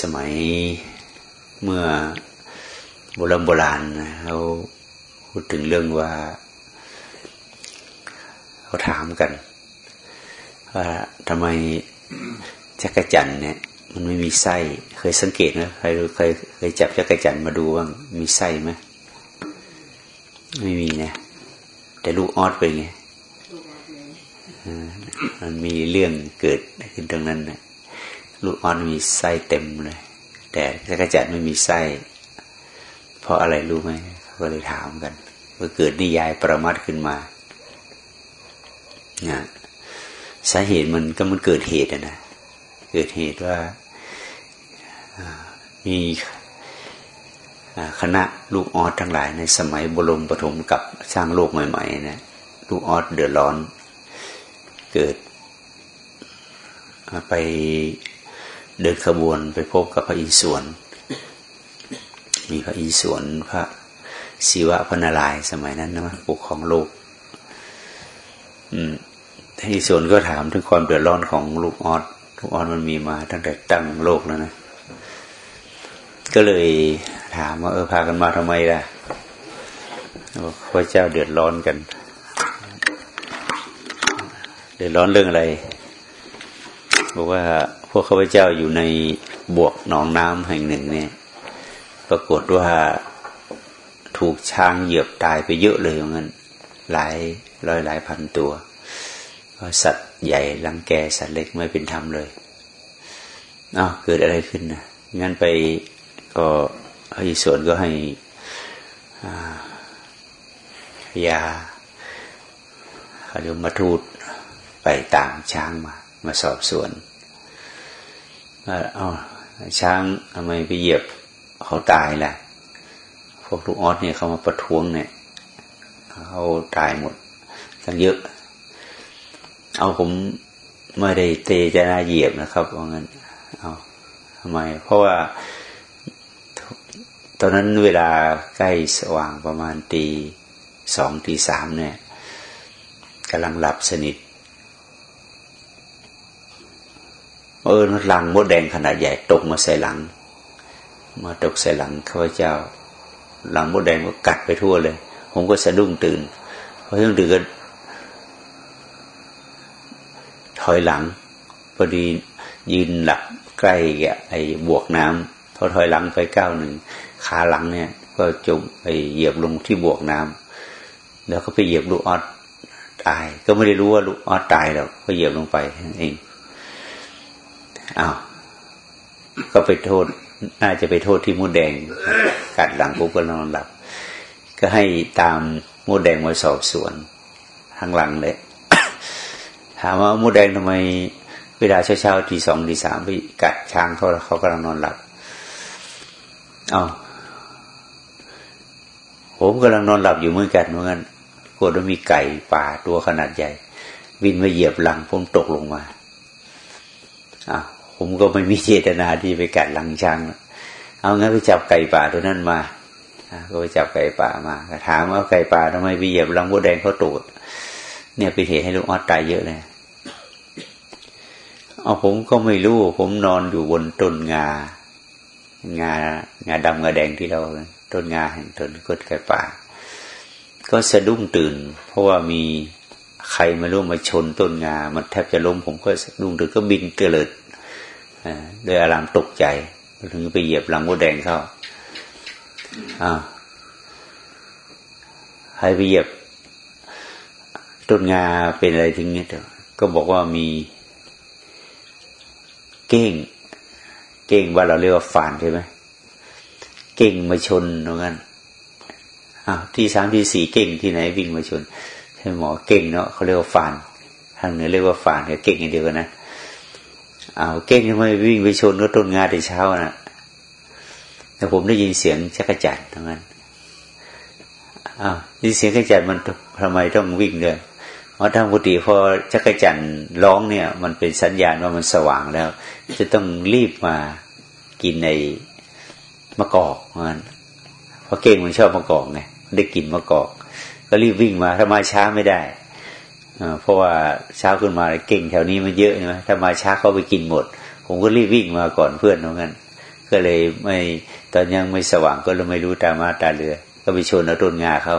สมัยเมื่อโบราณโบราณเขาพูดถึงเรื่องว่าเขาถามกัน ว่าทำไมจักรจันเนี่ยมันไม่มีไส้ เคยสังเกตนะใครเคยเคยจับจักรจันมาดูว่ามีไส้ไหมไม่มีนะ แต่ลูกออดเป็นไงมันมีเรื่องเกิดขึ้นตรงนั้นนะ ลูกออดมีไส้เต็มเลย แต่จักรจันไม่มีไส้ เพราะอะไรรู้ไหมเขาก็เลยถามกันว่าเกิดนิยายประมาทขึ้นมานะสาเหตุมันก็มันเกิดเหตุนะ เกิดเหตุว่ามีคณะลูกออสทั้งหลายในสมัยบรมปฐมกับสร้างโลกใหม่ๆนะลูกออสเดือดร้อน เกิดไป เดินขบวนไปพบกับพระอิศวรมีพระอิศวรพระศิวะพนารายสมัยนั้นนะปกครองโลก อืมพระอิศวรก็ถามถึงความเดือดร้อนของลูกออสลูกออสมันมีมาตั้งแต่ตั้งโลกแล้วนะ ก็เลยถามว่าเออพากันมาทำไมล่ะพระเจ้าเดือดร้อนกัน เดือดร้อนเรื่องอะไร บอกว่า วกข้าพเจ้าอยู่ในบวกหนองน้ำแห่งหนึ่งเนี่ย ปรากฏว่าถูกช้างเหยียบตายไปเยอะเลยอย่างั้นหลายร้อยหลายพันตัวสัตว์ใหญ่รังแกสัตว์เล็กไม่เป็นธรรมเลยอ้าวเกิดอะไรขึ้นนะงั้นไปก็พระอิศวรก็ให้ยาเขาเรียกมาทูตไปตามช้างมา มาสอบสวน ว่าอ๋อช้างทำไมไปเหยียบเขาตายล่ะ พวกลูกออสเนี่ยเขามาประท้วงเนี่ยเขาตายหมดทั้งเยอะ เอาผมไม่ได้เตจะนาเหยียบนะครับว่างั้น เอาทำไม เพราะว่าตอนนั้นเวลาใกล้สว่างประมาณตีสองตีสามเนี่ยกำลังหลับสนิท เออลังมดแดงขนาดใหญ่ตกมาใส่หลัง มาตกใส่หลังข้าพเจ้าหลังมดแดงก็กัดไปทั่วเลย ผมก็สะดุ้งตื่นพอสะดุ้งตื่นก็ถอยหลังพอดียืนหลับใกล้ไอ้บวกน้ำพอถอยหลังไปก้าวหนึ่งขาหลังเนี่ย ก็จมไปเหยียบลงที่บวกน้ำแล้วก็ไปเหยียบลูกออดตาย ก็ไม่ได้รู้ว่าลูกออดตายหรอกก็เหยียบลงไปเอง อ้าวก็ไปโทษ น่าจะไปโทษที่มดแดง กัดหลังปุ๊บก็นอนหลับ ก็ให้ตามมดแดงมาสอบสวนข้างหลังเลย ถามว่ามดแดงทำไม เวลาเช้าๆทีสองทีสามไปกัดช้างเขาเขากำลังนอนหลับเอาผมกำลังนอนหลับอยู่เมือกันเมือกันกลัวว่ามีไก่ป่าตัวขนาดใหญ่ วินมาเหยียบหลังผมตกลงมาอะ ผมก็ไม่มีเจตนาที่ไปกัดหลังช้างเอางั้นไปจับไก่ป่าตัวนั้นมาก็ไปจับไก่ป่ามาถามว่าไก่ป่าทำไมไปเหยียบลังบัวแดงเขาตูดเนี่ยไปเหตุให้ลูกออดตายเยอะเลยเอาผมก็ไม่รู้ ผมนอนอยู่บนต้นงา งา งาดำงาแดงที่เราต้นงาแห่งต้นกดไก่ป่า ก็สะดุ้งตื่น เพราะว่ามีใครมาร่วมมาชนต้นงา มันแทบจะล้มผมก็สะดุ้งตื่นก็บินเกลิด โดยอารามตกใจถึงไปเหยียบหลังมดแดงเข้าอ้าวใครไปเหยียบต้นงาเป็นอะไรถึงเนี้ยก็บอกว่ามีเก้ง เก่งว่าเราเรียกว่าฝานใช่ไหมเก่งมาชนตรงนั้นอ้าวที่สามที่สี่เก่งที่ไหนวิ่งมาชนใช่หมอเก่งเนาะเขาเรียกว่าฝานทางเหนือเรียกว่าฝานกับเก่งอย่างเดียวกันนะ อ้าวเก่งทำไมวิ่งไปชนก็ต้นงาแต่เช้านะ่ะแต่ผมได้ยินเสียงชักกระจัดตรงนั้นอ้าวนี่เสียงกระจัดมันทำไมต้องวิ่งเลยเพราะทางปกติพอจักรจันร้องเนี่ย มันเป็นสัญญาณว่ามันสว่างแล้ว จะต้องรีบมากินในมะกอกมันเพราะเก่งมันชอบมะกอกไงได้กินมะกอก ก็รีบวิ่งมาถ้ามาช้าไม่ได้ เพราะว่าเช้าขึ้นมาเก่งแถวนี้มันเยอะใช่ไหมถ้ามาช้าเขาไปกินหมด ผมก็รีบวิ่งมาก่อนเพื่อนเหมือนกันก็เลยไม่ตอนยังไม่สว่างก็เลยไม่รู้ตามาตาเรือ ก็ไปชนเอาต้นงาเข้า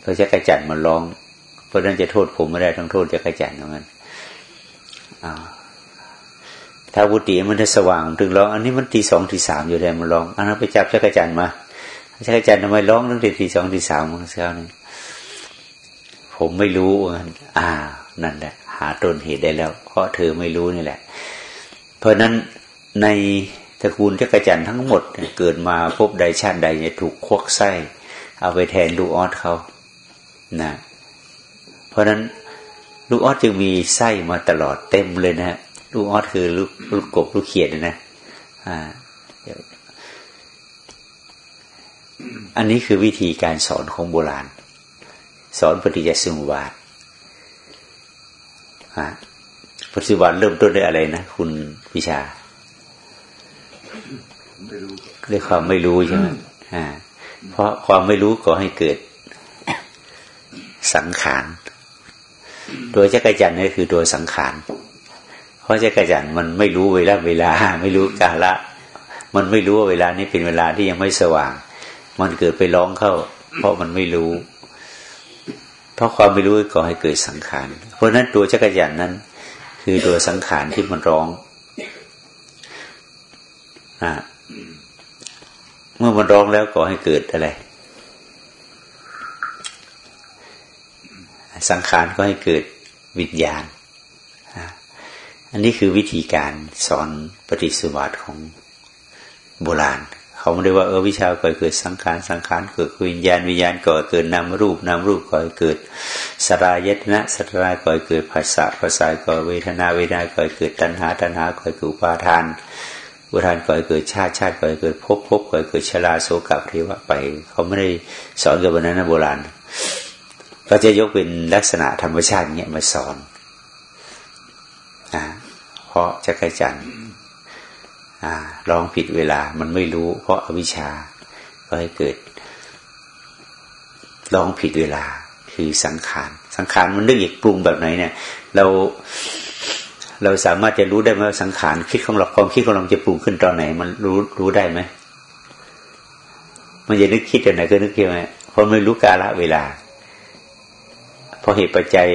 เพราะจักระจันมันร้อง เพราะนั้นจะโทษผมไม่ได้ต้องโทษจักระจันเหมือนกันถ้าวุติมันจะสว่างถึงร้อง อันนี้มันตีสองตีสามอยู่แล้วมันร้องอันนั้นไปจับจักระจันมาจักระจันทำไมร้องตั้งแต่ตีสองตีสามเมื่อเช้านี้ ผมไม่รู้ันอ่า นั่นแหละ หาต้นเหตุได้แล้ว เพราะเธอไม่รู้นี่แหละ เพราะนั้นในตระกูลจักรจันทั้งหมด เกิดมาพบใดชาติใดถูกควักไส้เอาไปแทนลูกออสเขานะเพราะนั้นลูกออสจึงมีไส้มาตลอดเต็มเลยนะลูกออสคือลูกลูกกบลูกเขียดนะอ่าอันนี้คือวิธีการสอนของโบราณ สอนปฏิจจสมุปบาทปฏิบัติเริ่มต้นด้วยอะไรนะคุณวิชาด้วยความไม่รู้ใช่ไหมอ่า เพราะความไม่รู้ก็ให้เกิดสังขาร ตัวจักรจันทร์นี่คือตัวสังขาร เพราะจักรจันทร์มันไม่รู้เวลาเวลา ไม่รู้กาละ มันไม่รู้ว่าเวลานี้เป็นเวลาที่ยังไม่สว่าง มันเกิดไปร้องเข้า เพราะมันไม่รู้เพ ราะความไม่รู้ก็ให้เกิดสังขาร เพราะนั้นตัวจักรจันนั้น คือตัวสังขารที่มันร้องอ่าเมื่อมันร้องแล้วก็ให้เกิดอะไร สังขารก็ให้เกิดวิญญาณอันนี้คือวิธีการสอนปฏิสุบัติของโบราณ เขาไม่ได้ว่าเออวิชาก่อเกิดสังขารสังขารเกิดวิญญาณวิญญาณก่อเกิดนามรูปนามรูปก่อเกิดสรายตนะสรายก่อเกิดภาษาภาษาก่อเวทนาเวทนาก่อเกิดตัณหาตัณหาก่อเกิดอุปาทานอุทานก่อเกิดชาติชาติก่อเกิดภพภพก่อเกิดชราโศกปริวะไป เขาไม่ได้สอนกับวันนั้นโบราณ ก็จะยกเป็นลักษณะธรรมชาติเนี่ยมาสอนอ่าเพราะจักรจันทร์ อ่าลองผิดเวลามันไม่รู้ เพราะอาวิชชา ก็ให้เกิดลองผิดเวลาคือสังขาร สังขารมันนึกอีกปรุงแบบไหนเนี่ย เราเราสามารถจะรู้ได้ไหมว่าสังขารคิดของเราความคิดของเราจะปรุงขึ้นตอนไหน มันรู้รู้ได้ไหมมันจะนึกคิดอะไหนก็นึกใช่ไหมเพราะไม่รู้กาลเวลาพอเหตุปัจจัย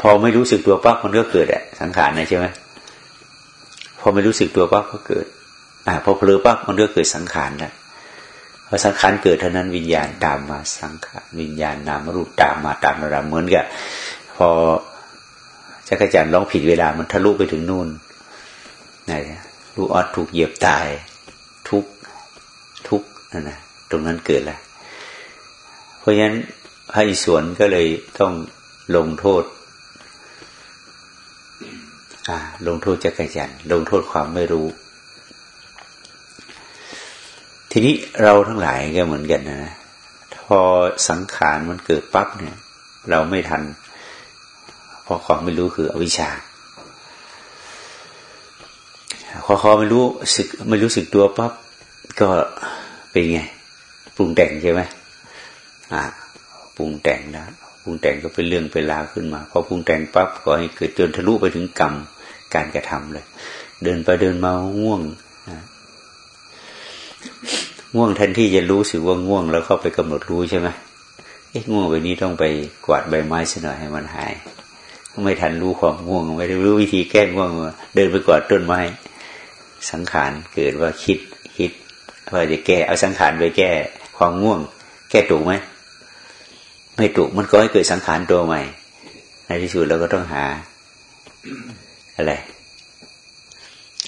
พอไม่รู้สึกตัวปั๊บมันก็เกิดอะสังขารนะใช่ไหม พอไม่รู้สึกตัวปั๊บก็เกิด อ่าพอเพลอปั๊บมันก็เกิดสังขารแล้วพอสังขารเกิดเท่านั้นวิญญาณตามมาสังขารวิญญาณนามรูปตามมาตามระดับเหมือนกับพอจักรจันทร์ร้องผิดเวลามันทะลุไปถึงนู่นไหนลูกออดถูกเหยียบตาย ทุกทุกนั่นนะตรงนั้นเกิดแล้วเพราะฉะนั้นพระอิศวรก็เลยต้องลงโทษ ลงโทษจักรจันลงโทษความไม่รู้ ทีนี้เราทั้งหลายก็เหมือนกันนะพอสังขารมันเกิดปั๊บเนี่ย เราไม่ทัน เพราะความไม่รู้คืออวิชชาพอควาไม่รู้สึกไม่รู้สึกตัวปั๊บก็เป็นไงปรุงแต่งใช่ไหมอ่าปรุงแต่งนะปรุงแต่งก็เป็นเรื่องเป็นราวขึ้นมาพอปรุงแต่งปั๊บก็ให้เกิดจนทะลุไปถึงกรรม การกระทำเลย เดินไปเดินมาง่วงง่วงแทนที่จะรู้สึกว่าง่วง แล้วเข้าไปกำหนดรู้ใช่ไหมเอ๊ะง่วงไปนี้ต้องไปกวาดใบไม้สักหน่อยให้มันหายไม่ทันรู้ความง่วง ไม่ได้รู้วิธีแก้ง่วง เดินไปกอดต้นไม้ สังขารเกิดว่าคิดคิดว่าจะแก้เอาสังขารไปแก้ ความง่วง แก้ถูกไหมไม่ถูกมันก็ให้เกิดสังขารตัวใหม่ในที่สุดเราก็ต้องหา อะไร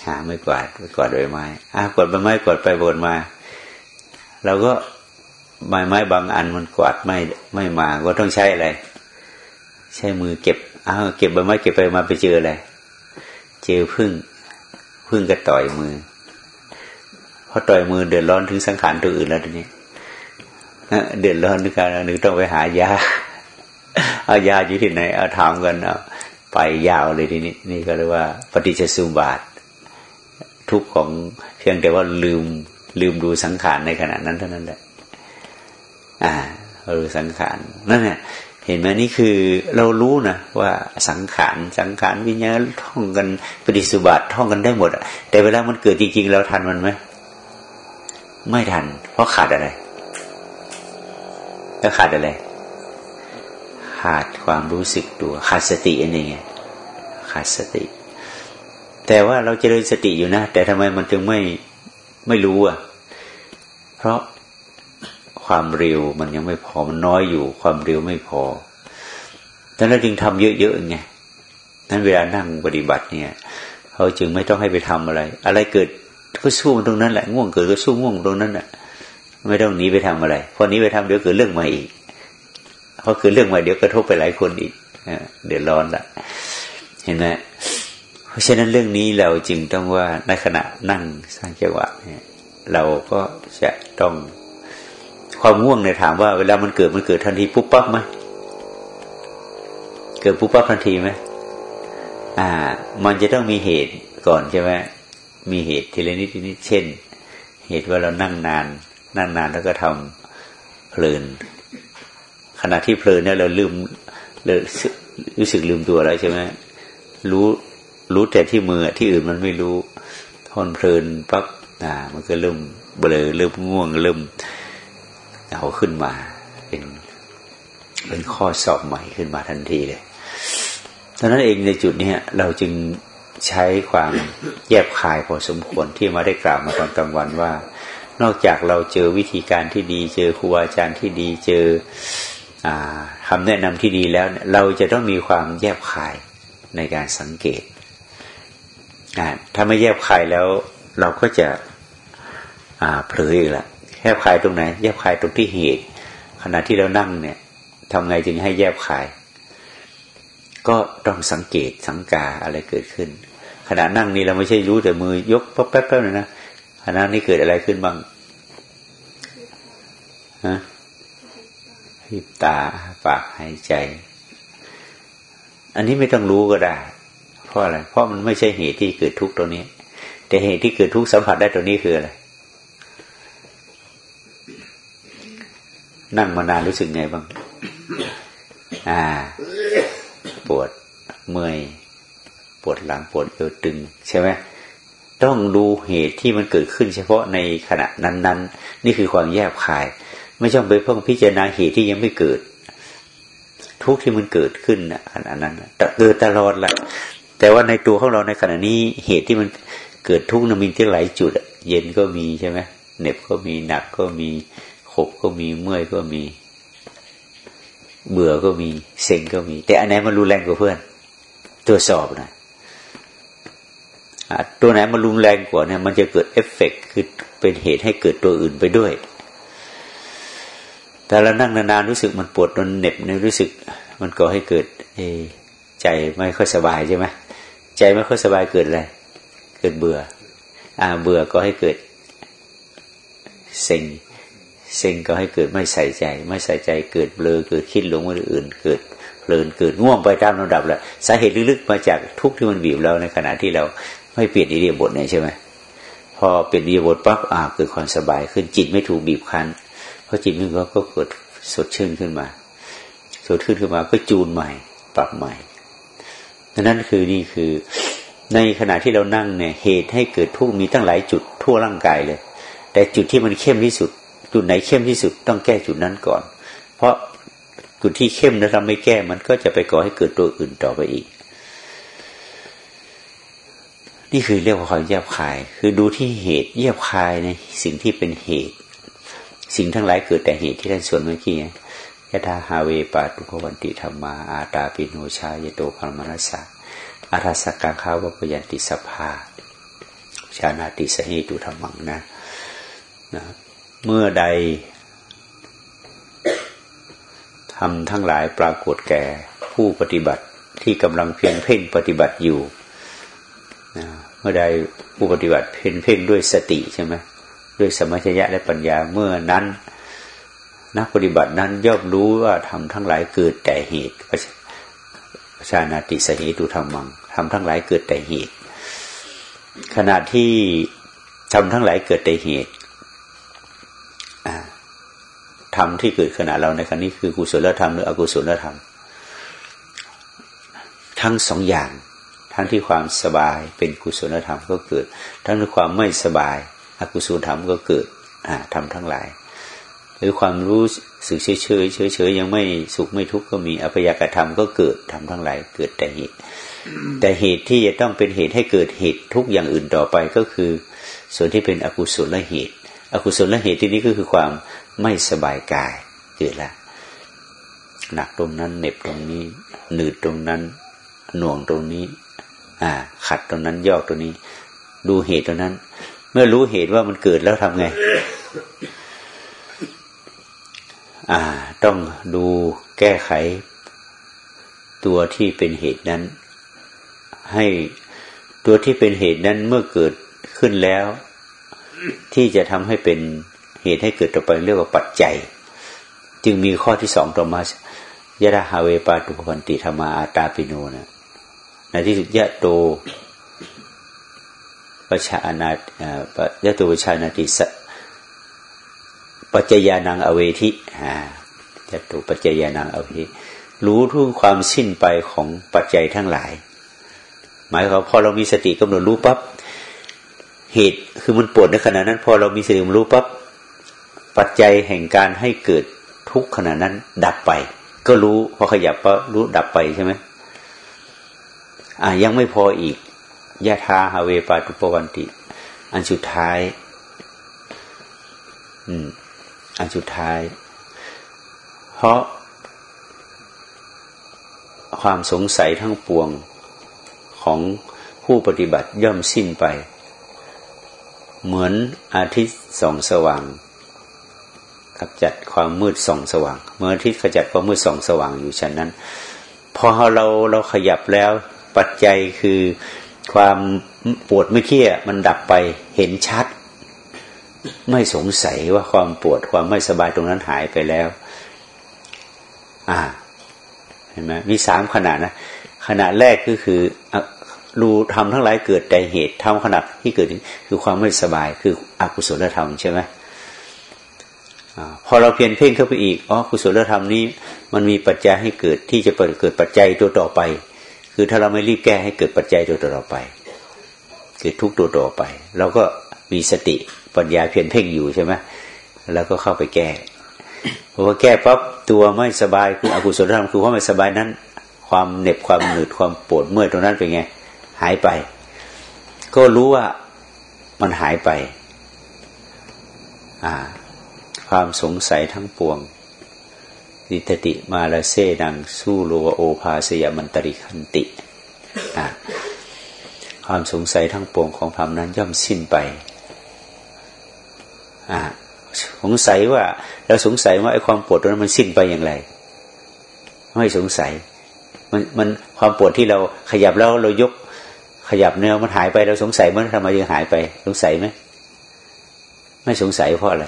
หาไม่กวาดไปกวาดใบไม้อ่ากวาดใบไม้กวาดไปบนมาเราก็ใบไม้บางอันมันกวาดไม่ไม่มา ก็ต้องใช้อะไร ใช้มือเก็บอ้าวเก็บใบไม้เก็บไปมาไปเจออะไร เจอพึ่งพึ่งก็ต่อยมือพอต่อยมือเดือดร้อนถึงสังขารตัวอื่นแล้วทีนี้เดือดร้อนนึกการนึกต้องไปหายา เอายาอยู่ที่ไหน เอาถามกันเอา ไปยาวเลยทีนี้ นี่ก็เรียกว่า ปฏิจจสุบาท ทุกของเพียงแต่ว่าลืมลืมดูสังขารในขณะนั้นเท่านั้นแหละอ่ารู้สังขารนั่นเนี่ยเห็นไหมนี่คือเรารู้นะว่าสังขารสังขารวิญญาณท่องกันปฏิสุบัติท่องกันได้หมดแต่เวลามันเกิดจริงๆเราทันมันไหมไม่ทัน เพราะขาดอะไรก็ขาดอะไร ขาดความรู้สึกตัวขาดสติอันนี้ไงขาดสติ แต่ว่าเราจเจริญสติอยู่นะ แต่ทำไมมันจึงไม่ไม่รู้อะ เพราะความเร็วมันยังไม่พอมันน้อยอยู่ ความเร็วไม่พอดังนั้นจึงทำเยอะๆไงนั้นเวลานั่งปฏิบัติเนี่ยเขาจึงไม่ต้องให้ไปทำอะไร อะไรเกิดก็สู้ตรงนั้นแหละง่วงเกิดก็สู้ง่วงตรงนั้นแหละไม่ต้องหนีไปทำอะไรพอหนีไปทำเดี๋ยวเกิดเรื่องใหม่อีก เพราะเกิดเรื่องใหม่เดี๋ยวกระทบไปหลายคนอีกเดือดร้อนละเห็นไหมเพราะฉะนั้นเรื่องนี้เราจึงต้องว่าในขณะนั่งสร้างจังหวะเนี่ยเราก็จะต้องความง่วงเนี่ยถามว่าเวลามันเกิดมันเกิดทันทีปุ๊บปั๊บไหมเกิดปุ๊บปั๊บทันทีไหมอ่า มันจะต้องมีเหตุก่อนใช่ไหมมีเหตุทีละนิดทีนิดเช่น เหตุว่าเรานั่งนาน นั่งนานแล้วก็ทำเพลิน ขณะที่เพลินเนี่ยเราลืมเลยรู้สึกลืมตัวแล้วใช่ไหมรู้รู้แต่ที่มือที่อื่นมันไม่รู้ทนเพลินปั๊บอ่ามันก็เริ่มเบลอเริ่มง่วงเริ่มเอาขึ้นมา เป็นเป็นข้อสอบใหม่ขึ้นมาทันทีเลยดังนั้นเองในจุดนี้เราจึงใช้ความแยบคายพอสมควรที่มาได้กล่าวมาตอนกลางวันว่า นอกจากเราเจอวิธีการที่ดี เจอครูอาจารย์ที่ดีเจอ คำแนะนำที่ดีแล้วเราจะต้องมีความแยบคายในการสังเกต ถ้าไม่แยบคายแล้วเราก็จะเผลออีกละแยบคายตรงไหน แยบคายตรงที่เหตุ ขณะที่เรานั่งเนี่ยทำไงจึงให้แยบคาย ก็ต้องสังเกตสังกาอะไรเกิดขึ้น ขณะนั่งนี่เราไม่ใช่รู้แต่มือยกป๊บแป๊บๆเลยนะขณะนี้เกิดอะไรขึ้นบ้างฮะ พิบตาปากหายใจ อันนี้ไม่ต้องรู้ก็ได้ เพราะอะไร เพราะมันไม่ใช่เหตุที่เกิดทุกข์ตัวนี้ แต่เหตุที่เกิดทุกข์สัมผัสได้ตัวนี้คืออะไร นั่งมานานรู้สึกไงบ้าง อ่า ปวดเมื่อยปวดหลังปวดเอวตึง ใช่ไหมต้องดูเหตุที่มันเกิดขึ้นเฉพาะในขณะนั้น ๆนี่คือความแยบคาย ไม่ต้องไปเพิ่งพิจารณาเหตุที่ยังไม่เกิด ทุกที่มันเกิดขึ้นนะขณะนั้นเกิดตลอดแหละแต่ว่าในตัวของเราในขณะนี้เหตุที่มันเกิดทุกข์นมีที่หลายจุดเย็นก็มีใช่ไหมเหน็บก็มีหนักก็มีขบก็มีเมื่อยก็มี เบื่อก็มีเซ็งก็มี แต่อันไหนมันรุนแรงกว่าเพื่อนตัวสอบนะตัวไหนมันรุนแรงกว่าเนี่ยมันจะเกิดเอฟเฟกคือเป็นเหตุให้เกิดตัวอื่นไปด้วย แต่เรานั่งนานๆรู้สึกมันปวดมันเหน็บเนี่ยรู้สึกมันก็ให้เกิดเอใจไม่ค่อยสบายใช่ไหมใจไม่ค่อยสบายเกิดอะไรเกิดเบื่อ อ่าเบื่อก็ให้เกิดเซ็งเซ็งก็ให้เกิดไม่ใส่ใจ ไม่ใส่ใจเกิดเบลอเกิดคิดหลงว่าอื่น เกิดเพลินเกิดง่วงไปตามลำดับแหละสาเหตุลึกๆมาจากทุกข์ที่มันบีบเราในขณะที่เราไม่เปลี่ยนอิริยาบถเนี่ยใช่ไหมพอเปลี่ยนอิริยาบถปั๊บอ่าเกิดความสบายขึ้นจิตไม่ถูกบีบคั้น อจิตมันก็ก็เกิดสดชื่นขึ้นมาสดชื่นขึ้นมาก็จูนใหม่ ปรับใหม่ดังนั้นคือนี่คือในขณะที่เรานั่งเนี่ยเหตุให้เกิดทุกข์มีตั้งหลายจุดทั่วร่างกายเลย แต่จุดที่มันเข้มที่สุด จุดไหนเข้มที่สุดต้องแก้จุดนั้นก่อน เพราะจุดที่เข้มนะเราไม่แก้มันก็จะไปก่อให้เกิดตัวอื่นต่อไปอีก นี่คือเรียกว่าความแยบคาย คือดูที่เหตุแยบคายในสิ่งที่เป็นเหตุ สิ่งทั้งหลายเกิดแต่เหตุที่ท่านส่วนเมื่อกี้ยะธาฮาเวปาตุภวันติธรรมา อาตาปิโนชายโตพรมนัสสะอาทัสกังขาวปยันติสภาชานาติสหิตุธรรมังนะนะ เมื่อใดทำทั้งหลายปรากฏแก่ผู้ปฏิบัติที่กำลังเพียงเพ่งปฏิบัติอยู่เมื่อใดผู้ปฏิบัติเพ่งเพ่งด้วยสติใช่ไหม ด้วยสมัชยะและปัญญาเมื่อนั้น นักปฏิบัตินั้นย่อมรู้ว่าทำทั้งหลายเกิดแต่เหตุประชานาติสหิตุธรรมังทำทั้งหลายเกิดแต่เหตุ ขณะที่ทำทั้งหลายเกิดแต่เหตุธรรมที่เกิดขณะเราในครั้งนี้คือกุศลธรรมหรืออกุศลธรรม ทั้งสองอย่าง ทั้งที่ความสบายเป็นกุศลธรรมก็เกิด ทั้งที่ความไม่สบาย อกุศลธรรมก็เกิดทำทั้งหลาย หรือความรู้สึกเฉยเฉยเฉยเฉยยังไม่สุขไม่ทุกข์ก็มีอภิยากธรรมก็เกิดทำทั้งหลาย เกิดแต่เหตุ แต่เหตุที่จะต้องเป็นเหตุให้เกิดเหตุทุกอย่างอื่นต่อไปก็คือ ส่วนที่เป็นอกุศลเหตุ อกุศลเหตุที่นี้ก็คือความไม่สบายกายเกิดละหนักตรงนั้นเหน็บตรงนี้หนืดตรงนั้นหน่วงตรงนี้ อ่า ขัดตรงนั้นยอกตรงนี้ ดูเหตุตรงนั้น เมื่อรู้เหตุว่ามันเกิดแล้วทำไง อ่า ต้องดูแก้ไข ตัวที่เป็นเหตุนั้น ให้ตัวที่เป็นเหตุนั้นเมื่อเกิดขึ้นแล้ว ที่จะทำให้เป็นเหตุให้เกิดต่อไปเรียกว่าปัจจัย จึงมีข้อที่สองต่อมายะดาฮาเวปาตุพันติธรรมาอาตาปิโนนะในที่สุดยะโต ประชานาะยะโตประชานาติสปัจจยานังอเวทิยะโตปัจจยานังอเวทิรู้ทุกความสิ้นไปของปัจจัยทั้งหลาย หมายความพอเรามีสติกำหนดรู้ปั๊บเหตุคือมันปวดในขณะนั้น พอเรามีสติรู้ปั๊บปัจจัยแห่งการให้เกิดทุกขณะนั้น ดับไป ก็รู้พอขยับก็รู้ดับไปใช่ไหมอ่ายังไม่พออีก ยะทาฮาเวปาตุปวันติ อันสุดท้าย อืม อันสุดท้าย เพราะ ความสงสัยทั้งปวงของผู้ปฏิบัติย่อมสิ้นไป เหมือนอาทิตย์ส่องสว่างขจัดความมืดส่องสว่าง เมื่อที่ขจัดความมืดส่องสว่างอยู่ฉะนั้น พอเราเราขยับแล้วปัจจัยคือ ความปวดไม่เคี้มันดับไปเห็นชัด ไม่สงสัยว่าความปวดความไม่สบายตรงนั้นหายไปแล้ว อ่า เห็นไหมมีสามขนาดนะขณะแรกก็คือรู้ทำทั้งหลายเกิดแต่เหตุทำขนาดที่เกิดคือความไม่สบายคืออกุศลธรรมใช่ไหมพอเราเพียนเพ่งเข้าไปอีกอ๋อกุศลธรรมนี้ มันมีปัจจัยให้เกิดที่จะเปิดเกิดปัจจัยตัวต่อไป คือถ้าเราไม่รีบแก้ให้เกิดปัจจัยตัวต่อไปเกิดทุกตัวต่อไป เราก็มีสติปัญญาเพียนเพ่งอยู่ใช่ไหมแล้วก็เข้าไปแก้พอแก้ปั๊บตัวไม่สบายคืออกุศลธรรมคือความไม่สบายนั้น ความเหน็บความหนืดความปวดเมื่อยตรงนั้นเป็นไง หายไป ก็รู้ว่ามันหายไป อ่า ความสงสัยทั้งปวง นิตติมาลาเซดังสู้โลวโอภาสยมันตริคันติความสงสัยทั้งปวงของธรรมนั้นย่อมสิ้นไปสงสัยว่าเราสงสัยว่าไอ้ความปวดตรงนั้นมันสิ้นไปอย่างไร ไม่สงสัย มันมันความปวดที่เราขยับแล้วเรายกขยับเนื้อมันหายไปเราสงสัยมันทำไมยังหายไป สงสัยไหมไม่สงสัยเพราะอะไร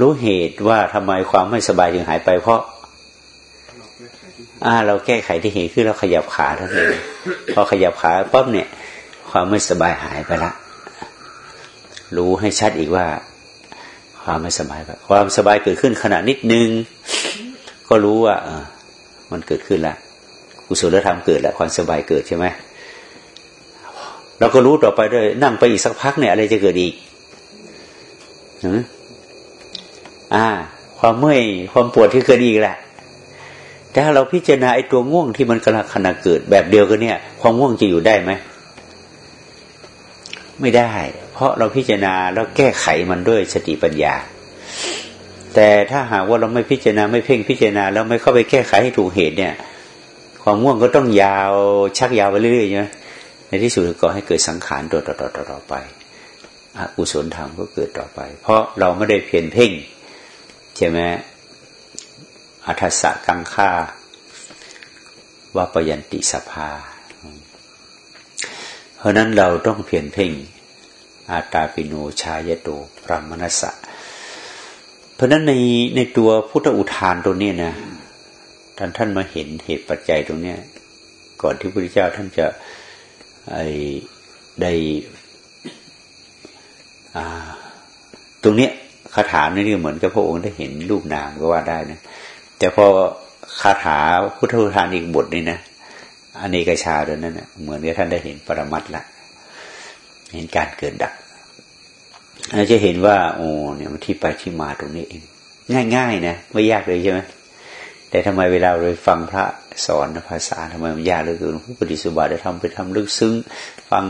รู้เหตุว่าทำไมความไม่สบายจึงหายไป เพราะอ่า เราแก้ไขที่เหตุคือเราขยับขาเท่านั้นพอขยับขาปั๊บเนี่ย ความไม่สบายหายไปละรู้ให้ชัดอีกว่า ความไม่สบายไปความสบายเกิดขึ้นขณะนิดนึง ก็รู้ว่าเออมันเกิดขึ้นละกุศลธรรมเกิดแล้วความสบายเกิดใช่ไหมเราก็รู้ต่อไปด้วยนั่งไปอีกสักพักเนี่ยอะไรจะเกิดอีก อ่า ความเมื่อยความปวดที่เกิดอีกแหละ แต่ถ้าเราพิจารณาไอ้ตัวง่วงที่มันกำลังขณะเกิดแบบเดียวกันเนี่ย ความง่วงจะอยู่ได้ไหมไม่ได้ เพราะเราพิจารณาแล้วแก้ไขมันด้วยสติปัญญา แต่ถ้าหากว่าเราไม่พิจารณาไม่เพ่งพิจารณาแล้วไม่เข้าไปแก้ไขให้ถูกเหตุเนี่ย ความง่วงก็ต้องยาวชักยาวไปเรื่อยๆใช่ไหมในที่สุดก็ให้เกิดสังขารตัวต่อๆไปอกุศลธรรมก็เกิดต่อไป เพราะเราไม่ได้เพียนเพ่ง ใช่ไหมอัฏสะกังค่าวาปยันติสภา เพราะนั้นเราต้องเพียนเพ่ง อาตาปิโนชายโตพรามนสะ เพราะนั้นในในตัวพุทธอุทานตรงนี้นะท่านท่านมาเห็นเหตุปัจจัยตรงนี้ก่อนที่พระพุทธเจ้าท่านจะไอได้ตรงเนี้ยาถานี่เหมือนกับพระองค์ได้เห็นรูปนามก็ว่าได้นะแต่พอคาถาพุทธทานอีกบทนี่นะอันกชาด้วนั่นนะเหมือนกับท่านได้เห็นปรมัตละเห็นการเกิดดับเราจะเห็นว่า โอ้เนี่ยมันที่ไปที่มาตรงนี้เอง ง่าย ๆ นะไม่ยากเลยใช่ไหมแต่ทำไมเวลาเราฟังพระสอนภาษาทำไมมันยากเหลือเกินผู้ปฏิสุบาได้ทำไปทำลึกซึ้ง ฟัง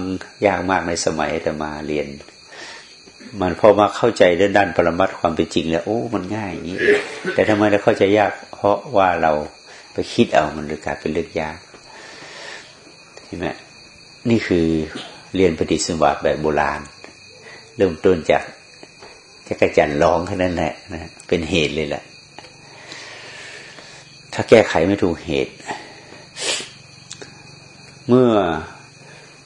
ยากมากในสมัยแต่มาเรียน มันพอมาเข้าใจเรื่องด้านปรมัตความเป็นจริงแล้วโอ้มันง่ายอย่างนี้แต่ทำไมเราเข้าใจยากเพราะว่าเราไปคิดเอามันเลยกลายเป็นเรื่องยากใช่ไหมนี่คือเรียนปฏิสุบาแบบโบราณ เริ่มต้นจากจักรจันร้องแค่นั้นแหละนะเป็นเหตุเลยแหละถ้าแก้ไขไม่ถูกเหตุ เมื่อ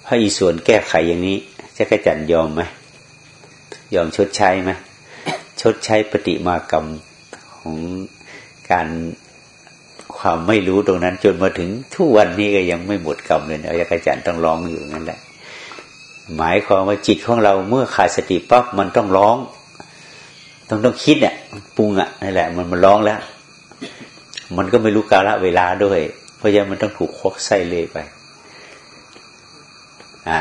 พระอิศวรแก้ไขอย่างนี้จักรจันยอมไหม ยอมชดใช้ไหมชดใช้ปฏิมากรรมของการความไม่รู้ตรงนั้น จนมาถึงทุกวันนี้ก็ยังไม่หมดกรรมเลยอาจักรจันต้องร้องอยู่นั่นแหละ หมายความว่าจิตของเราเมื่อขาดสติปั๊บมันต้องร้อง ต้องต้องคิดเนี่ยปรุงอะนั่นแหละ มันมันร้องแล้ว มันก็ไม่รู้กาลเวลาด้วย เพราะฉะนั้นมันต้องถูกคกไส้เลยไป อ่า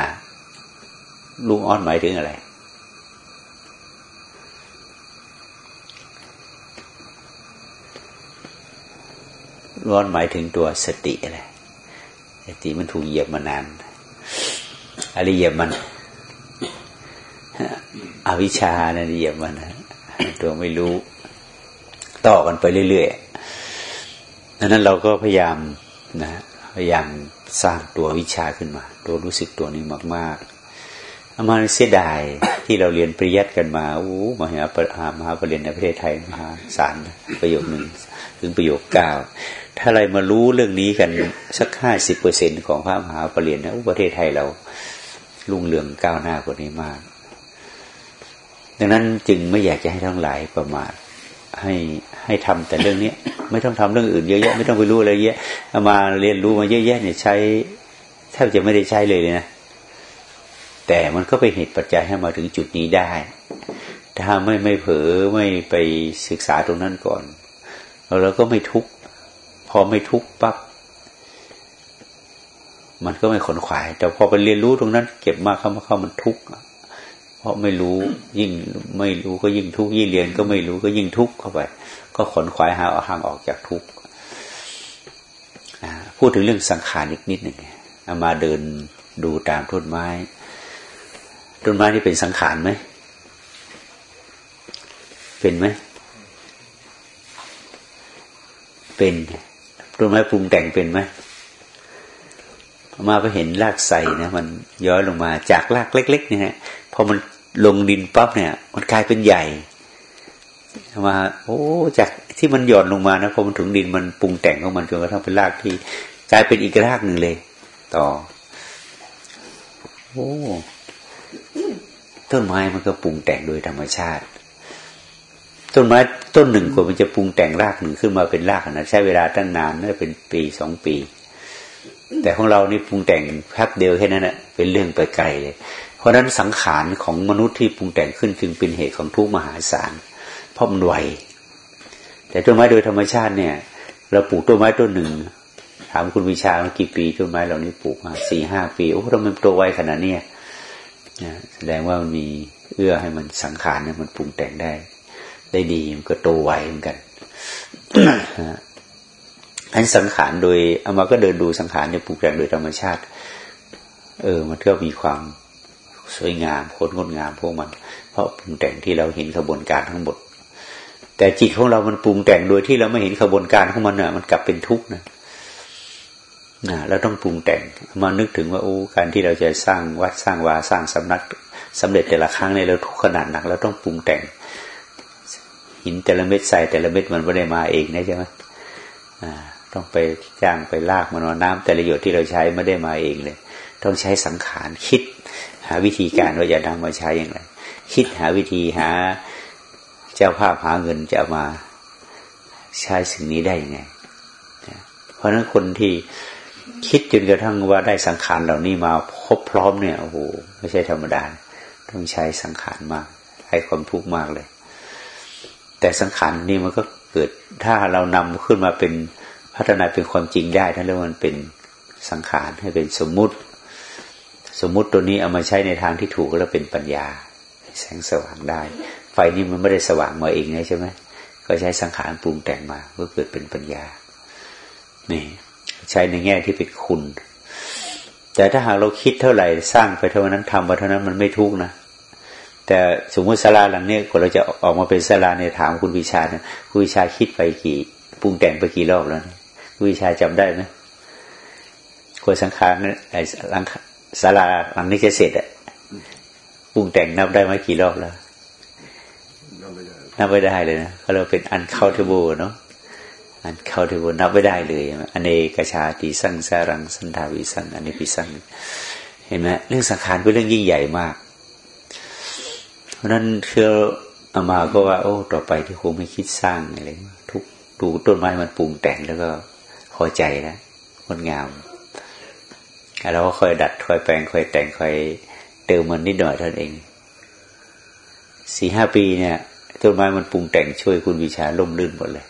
ลุงอ้อนหมายถึงอะไร ร้อนหมายถึงตัวสติอะไรสติมันถูกเหยียบมานานอะไรเหยียบมัน อวิชชานะเหยียบมันตัวไม่รู้ ต่อกันไปเรื่อยๆดังนั้นเราก็พยายามนะพยายามสร้างตัววิชาขึ้นมา ตัวรู้สึกตัวนี้มากๆ อามาเสียดายที่เราเรียนปริยัติกันมาอู้มหาปหามหาปรริญญาในประเทศไทยมหาศาลประโยคหนึ่งถึงประโยคเก้าถ้าอะไรมารู้เรื่องนี้กันสักห้าสิบเปอร์เซ็นของพระมหาปรริญญานะประเทศไทยเรารุ่งเรืองก้าวหน้ากว่านี้มาก ดังนั้นจึงไม่อยากจะให้ทั้งหลายประมาทให้ให้ทำแต่เรื่องนี้ไม่ต้องทำเรื่องอื่นเยอะแยะไม่ต้องไปรู้อะไรเยอะมาเรียนรู้มาเยอะแยะเนี่ยใช้แทบจะไม่ได้ใช้เลยเลยนะ แต่มันก็เป็นเหตุปัจจัยให้มาถึงจุดนี้ได้ ถ้าไม่ไม่เผลอไม่ไปศึกษาตรงนั้นก่อนเราก็ไม่ทุกข์พอไม่ทุกข์ปั๊บมันก็ไม่ขนขวาย แต่พอไปเรียนรู้ตรงนั้น เก็บมากเข้ามาเข้ามันทุกข์เพราะไม่รู้ยิ่งไม่รู้ก็ยิ่งทุกข์ยิ่งเรียนก็ไม่รู้ก็ยิ่งทุกข์เข้าไป ก็ขนขวายหาห่างออกจากทุกข์พูดถึงเรื่องสังขารอีกนิดหนึ่งเอามาเดินดูตามต้นไม้ ต้นไม้นี่เป็นสังขารไหม เป็นไหม เป็นต้นไม้ปรุงแต่งเป็นไหมมาไปเห็นรากใสนะมันย้อยลงมาจากรากเล็ก ๆ เนี่ยพอมันลงดินปั๊บเนี่ย มันกลายเป็นใหญ่มาโอ้จากที่มันหย่อนลงมานะพอมันถึงดินมันปรุงแต่งของมันจนกระทั่งเป็นรากที่กลายเป็นอีกรากหนึ่งเลย ต่อ โอ้ ต้นไม้มันก็ปรุงแต่งโดยธรรมชาติ ต้นไม้ต้นหนึ่งกว่ามันจะปรุงแต่งรากหนึ่งขึ้นมาเป็นรากนะใช้เวลาตั้งนานน่าเป็นปีสองปี แต่ของเรานี่ปรุงแต่งแป๊บเดียวแค่นั้นแหะเป็นเรื่องไปไกลเลย เพราะนั้นสังขารของมนุษย์ที่ปรุงแต่งขึ้นจึงเป็นเหตุของทุกมหาศาลเพราะมันไวแต่ต้นไม้โดยธรรมชาติเนี่ย เราปลูกต้นไม้ต้นหนึ่งถามคุณวิชาเมื่อกี่ปีต้นไม้เหล่านี้ปลูกมาสี่ห้าปีโอ้ทำไมมันโตไวขนาดนี้ แสดงว่ามันมีเอื้อให้มันสังขารเนี่ยมันปรุงแต่งได้ ได้ดีมันก็โตไวเหมือนกันอันสังขารโดยเอามาก็เดินดูสังขารเนี่ยปลูกแต่งโดยธรรมชาติ เออ มันก็มีความสวยงามโคตรงดงามพวกมัน เพราะปรุงแต่งที่เราเห็นขบวนการทั้งหมด แต่จิตของเรามันปรุงแต่งโดยที่เราไม่เห็นขบวนการของมันเน่ะมันกลับเป็นทุกข์นะ เราต้องปรุงแต่งมานึกถึงว่าโอ้การที่เราจะสร้างวัดสร้างวาสร้างสำนักสำเร็จแต่ละครั้งในเราทุกขนาดหนักเราต้องปรุงแต่ง หินแต่ละเม็ดใส่แต่ละเม็ดมันไม่ได้มาเองนะใช่ไหมต้องไปจ้างไปลากมันว่าน้ำแต่ละหยดที่เราใช้ไม่ได้มาเองเลย ต้องใช้สังขารคิด หาวิธีการว่าจะนำมาใช้อย่างไรคิดหาวิธีหาเจ้าภาพหาเงินจะมาใช้สิ่งนี้ได้ยังไงเพราะฉะนั้นคนที่ คิดจนกระทั่งว่าได้สังขารเหล่านี้มาครบพร้อมเนี่ยโอ้โหไม่ใช่ธรรมดา ต้องใช้สังขารมากให้ความทุกข์มากเลย แต่สังขารนี่มันก็เกิดถ้าเรานำขึ้นมาเป็นพัฒนาเป็นความจริงได้ท่าเรียกว่ามันเป็นสังขารให้เป็นสมมุติ สมมุติตัวนี้เอามาใช้ในทางที่ถูกแล้วเป็นปัญญา แสงสว่างได้ ไฟนี่มันไม่ได้สว่างมาเองนะใช่ไหมก็ใช้สังขารปรุงแต่งมาเพื่อเกิดเป็นปัญญานี่ ใช้ในแง่ที่เป็นคุณ แต่ถ้าหากเราคิดเท่าไหร่สร้างไปเท่านั้นทำไปเท่านั้นมันไม่ทุกนะแต่สมมติศาลาหลังนี้คนเราจะออกมาเป็นศาลาในถามคุณวิชาเนี่ยคุณวิชาคิดไปกี่ปรุงแต่งไปกี่รอบแล้วคุณวิชาจำได้ไหมคนสังขารไอ้หลังศาลาหลังนี้จะเสร็จอะปรุงแต่งนับได้ไหมกี่รอบแล้วนับไม่ได้เลยนะเขาเราเป็นอันเข้าเทบูเนาะ อันเข้าเทบูนับไม่ได้เลยอันเอกชาติสังสารังสันทาวิสังอันนี้พิสังเห็นไหมเรื่องสังขารเป็นเรื่องยิ่งใหญ่มาก เพราะนั้นเชื่ออามาก็ว่า โอ้ ต่อไปที่คงไม่คิดสร้างอะไรทุกดูต้นไม้มันปรุงแต่งแล้วก็พอใจนะงดงามเราก็คอยดัดคอยแปลงคอยแต่งคอยเติมมันนิดหน่อยเท่านั้นเองสี่ห้าปีเนี่ยต้นไม้มันปรุงแต่งช่วยคุณวิชาล่มลื่นหมดเลย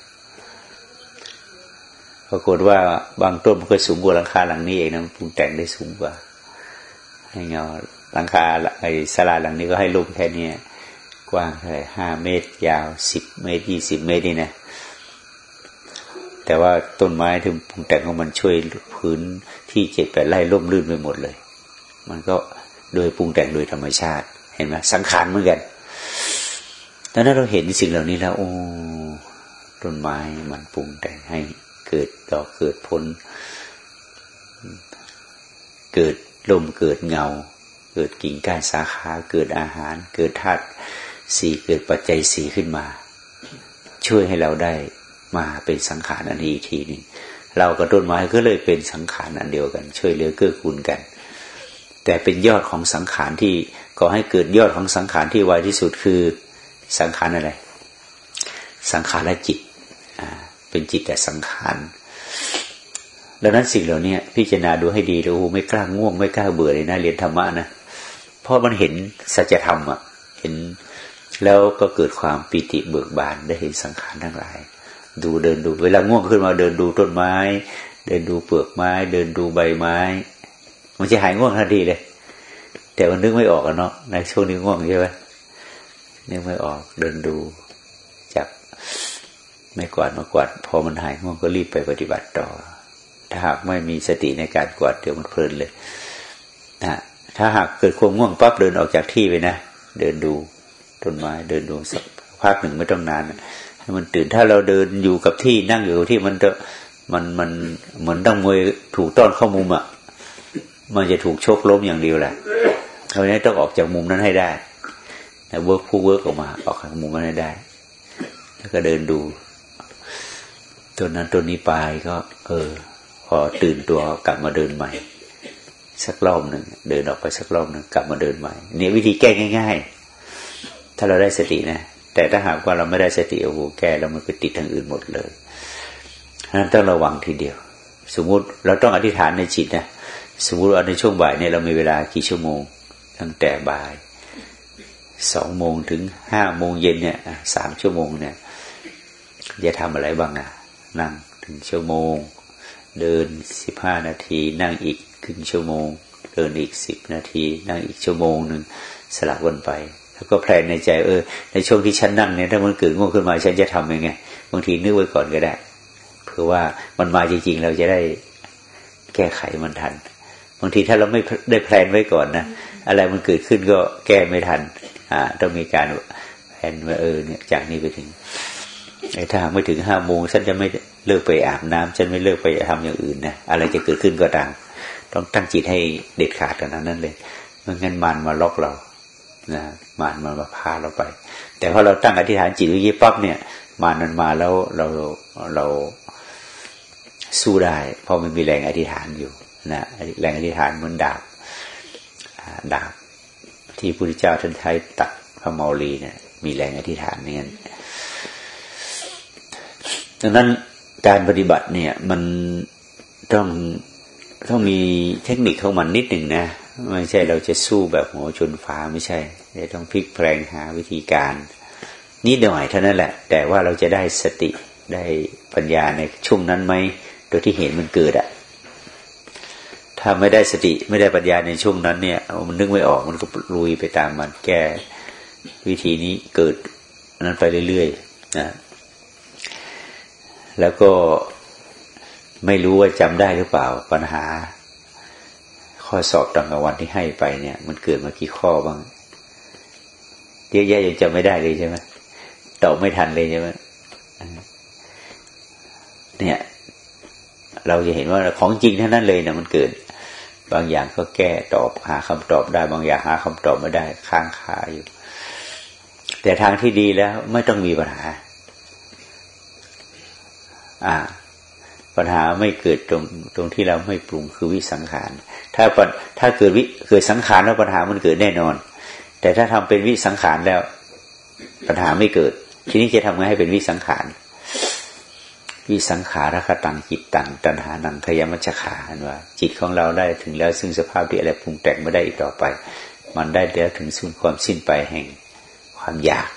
ปรากฏว่าบางต้นมันก็สูงกว่าหลังคาหลังนี้เองนะปรุงแต่งได้สูงกว่าให้เงาหลังคาไอ้ศาลาหลังนี้ก็ให้ลุ่มแค่นี้กว้างเท่าไหร่ห้าเมตร ยาวสิบเมตรยี่สิบเมตรนี่นะแต่ว่าต้นไม้ที่ปรุงแต่งของมันช่วยพื้นที่เจ็ดแปดไร่ร่มรื่นไปหมดเลย มันก็โดยปรุงแต่งโดยธรรมชาติ เห็นไหมสังขารเหมือนกันดังนั้นเราเห็นสิ่งเหล่านี้แล้ว โอ้ต้นไม้มันปรุงแต่งให้ เกิดดอกเกิดผล เกิดลมเกิดเงา เกิดกิ่งก้านสาขาเกิดอาหาร เกิดธาตุสีเกิดปัจจัยสีขึ้นมา ช่วยให้เราได้มาเป็นสังขารอันนี้ทีหนึ่งเรากับต้นไม้ก็เลยเป็นสังขารอันเดียวกัน ช่วยเหลือเกื้อกูลกัน แต่เป็นยอดของสังขารที่ก่อให้เกิดยอดของสังขารที่ไวที่สุดคือสังขารอะไร สังขารและจิต เป็นจิตแต่สังขารดังนั้นสิ่งเหล่านี้พิจารณาดูให้ดีดูไม่กล้าง่วงไม่กล้าเบื่อเลยนะเรียนธรรมะนะเพราะมันเห็นสัจธรรมอะ เห็นแล้วก็เกิดความปิติเบิกบานได้เห็นสังขารทั้งหลาย ดูเดินดู เวลาง่วงขึ้นมาเดินดูต้นไม้ เดินดูเปลือกไม้ เดินดูใบไม้ มันจะหายง่วงทันทีเลย แต่มันนึกไม่ออกอะเนาะในช่วงนี้ง่วงใช่ไหมนึกไม่ออกเดินดู ไม่กวาดมากวาดพอมันหายง่วงก็รีบไปปฏิบัติต่อ ถ้าหากไม่มีสติในการกวาดเดี๋ยวมันเพลินเลยนะถ้าหากเกิดความง่วงปั๊บเดินออกจากที่ไปนะเดินดูต้นไม้เดินดูสักพักหนึ่งไม่ต้องนานให้มันตื่นถ้าเราเดินอยู่กับที่นั่งอยู่ที่มันจะมันมันเหมือนต้องมวยถูกต้อนเข้ามุมอะมันจะถูกชกล้มอย่างเดียวแหละเพราะนี้ต้องออกจากมุมนั้นให้ได้ footwork footwork ออกมาออกจากมุมนั้นให้ได้ แล้วก็เดินดู ตัวนั้นตัวนี้ไปก็ เออ พอตื่นตัวกลับมาเดินใหม่ สักรอบหนึ่งเดินออกไปสักรอบหนึ่งกลับมาเดินใหม่นี่วิธีแก้ง่าย ๆ ถ้าเราได้สตินะแต่ถ้าหากว่าเราไม่ได้สติโอ้โหแก้แล้วมันไปติดทางอื่นหมดเลยนั้นต้องระวังทีเดียว สมมุติเราต้องอธิษฐานในจิตนะสมมติว่าในช่วงบ่ายเนี่ยเรามีเวลากี่ชั่วโมง ตั้งแต่บ่ายสองโมงถึงห้าโมงเย็นเนี่ยสามชั่วโมงเนี่ยจะทำอะไรบ้างอะ นั่งถึงชั่วโมง เดินสิบห้านาที นั่งอีกครึ่งชั่วโมง เดินอีกสิบนาที นั่งอีกชั่วโมงหนึ่งสลับวนไป แล้วก็แพลนในใจเออ ในช่วงที่ฉันนั่งเนี่ยถ้ามันเกิดง่วงขึ้นมาฉันจะทำยังไงบางทีนึกไว้ก่อนก็ได้เพื่อว่ามันมาจริง ๆ เราจะได้แก้ไขมันทันบางทีถ้าเราไม่ได้แพลนไว้ก่อนนะอะไรมันเกิดขึ้นก็แก้ไม่ทัน อ่า ต้องมีการแผนว่าเออเนี่ยจากนี้ไปถึง ไอ้ถ้าไม่ถึงห้าโมงฉันจะไม่เลิกไปอาบน้ำฉันไม่เลิกไปทำอย่างอื่นนะอะไรจะเกิดขึ้นก็ตามต้องตั้งจิตให้เด็ดขาดกันนั้นเลยไม่งั้นมันมาล็อกเรานะมานมันมาพาเราไป แต่พอเราตั้งอธิษฐานจิตวิญญาปั๊บเนี่ยมานมันมาแล้วเราเราสู้ได้เพราะมันมีแรงอธิษฐานอยู่นะแรงอธิษฐานเหมือนดาบดาบที่พระพุทธเจ้าท่านใช้ตัดพระเมาลีเนี่ยมีแรงอธิษฐานเนี่ย ดังนั้นการปฏิบัติเนี่ย มันต้องต้องมีเทคนิคของมันนิดหนึ่งนะ ไม่ใช่เราจะสู้แบบหัวชนฟ้าไม่ใช่จะต้องพลิกแปลงหาวิธีการนิดหน่อยเท่านั้นแหละ แต่ว่าเราจะได้สติได้ปัญญาในช่วงนั้นไหมโดยที่เห็นมันเกิดอะถ้าไม่ได้สติไม่ได้ปัญญาในช่วงนั้นเนี่ยมันนึกไม่ออกมันก็ลุยไปตามมันแก้วิธีนี้เกิดนั้นไปเรื่อยๆนะ แล้วก็ไม่รู้ว่าจำได้หรือเปล่า ปัญหา ข้อสอบตอนกลางวันที่ให้ไปเนี่ย มันเกิดมากี่ข้อบ้างเยอะแยะยังจำไม่ได้เลยใช่ไหมตอบไม่ทันเลยใช่ไหมเนี่ย เราจะเห็นว่าของจริงท่านั้นเลยนะมันเกิด บางอย่างก็แก้ตอบหาคำตอบได้ บางอย่างหาคำตอบไม่ได้ ค้างคาอยู่ แต่ทางที่ดีแล้วไม่ต้องมีปัญหา อ่า ปัญหาไม่เกิดตรงตรงที่เราไม่ปรุงคือวิสังขาร ถ้าถ้าเกิดวิเกิดสังขารแล้วปัญหามันเกิดแน่นอน แต่ถ้าทำเป็นวิสังขารแล้ว ปัญหาไม่เกิด ทีนี้จะทำไงให้เป็นวิสังขารวิสังขารคตังจิตตังตัณหานังขยมัจขาอันว่า จิตของเราได้ถึงแล้วซึ่งสภาพที่อะไรปรุงแต่งไม่ได้อีกต่อไป มันได้แล้วถึงสุดความสิ้นไปแห่งความอยาก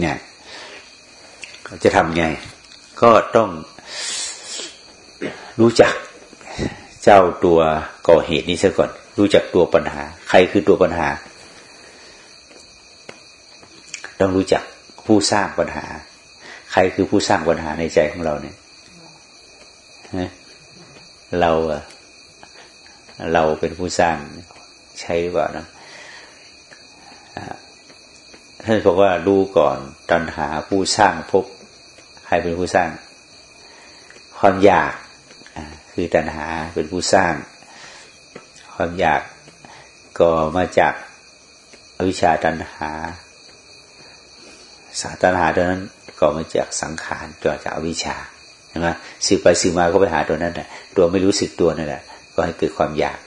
เนี่ยจะทำไง ก็ต้องรู้จักเจ้าตัวก่อเหตุนี้ซะก่อน รู้จักตัวปัญหา ใครคือตัวปัญหา ต้องรู้จักผู้สร้างปัญหา ใครคือผู้สร้างปัญหาในใจของเราเนี่ยเราอะเราเป็นผู้สร้างใช่หรือเปล่านะท่านบอกว่าดูก่อนตัณหาผู้สร้างพบ ใครเป็นผู้สร้าง ความอยากคือตัณหาเป็นผู้สร้าง ความอยากก็มาจากอวิชชาตัณหาสาตัณหาตัวนั้นก็มาจากสังขารตัวจากอวิชชาใช่ไหมสืบไปสืบมาก็ไปหาตัวนั้นแหละตัวไม่รู้สึกตัวนั่นแหละก็ให้เกิดความอยาก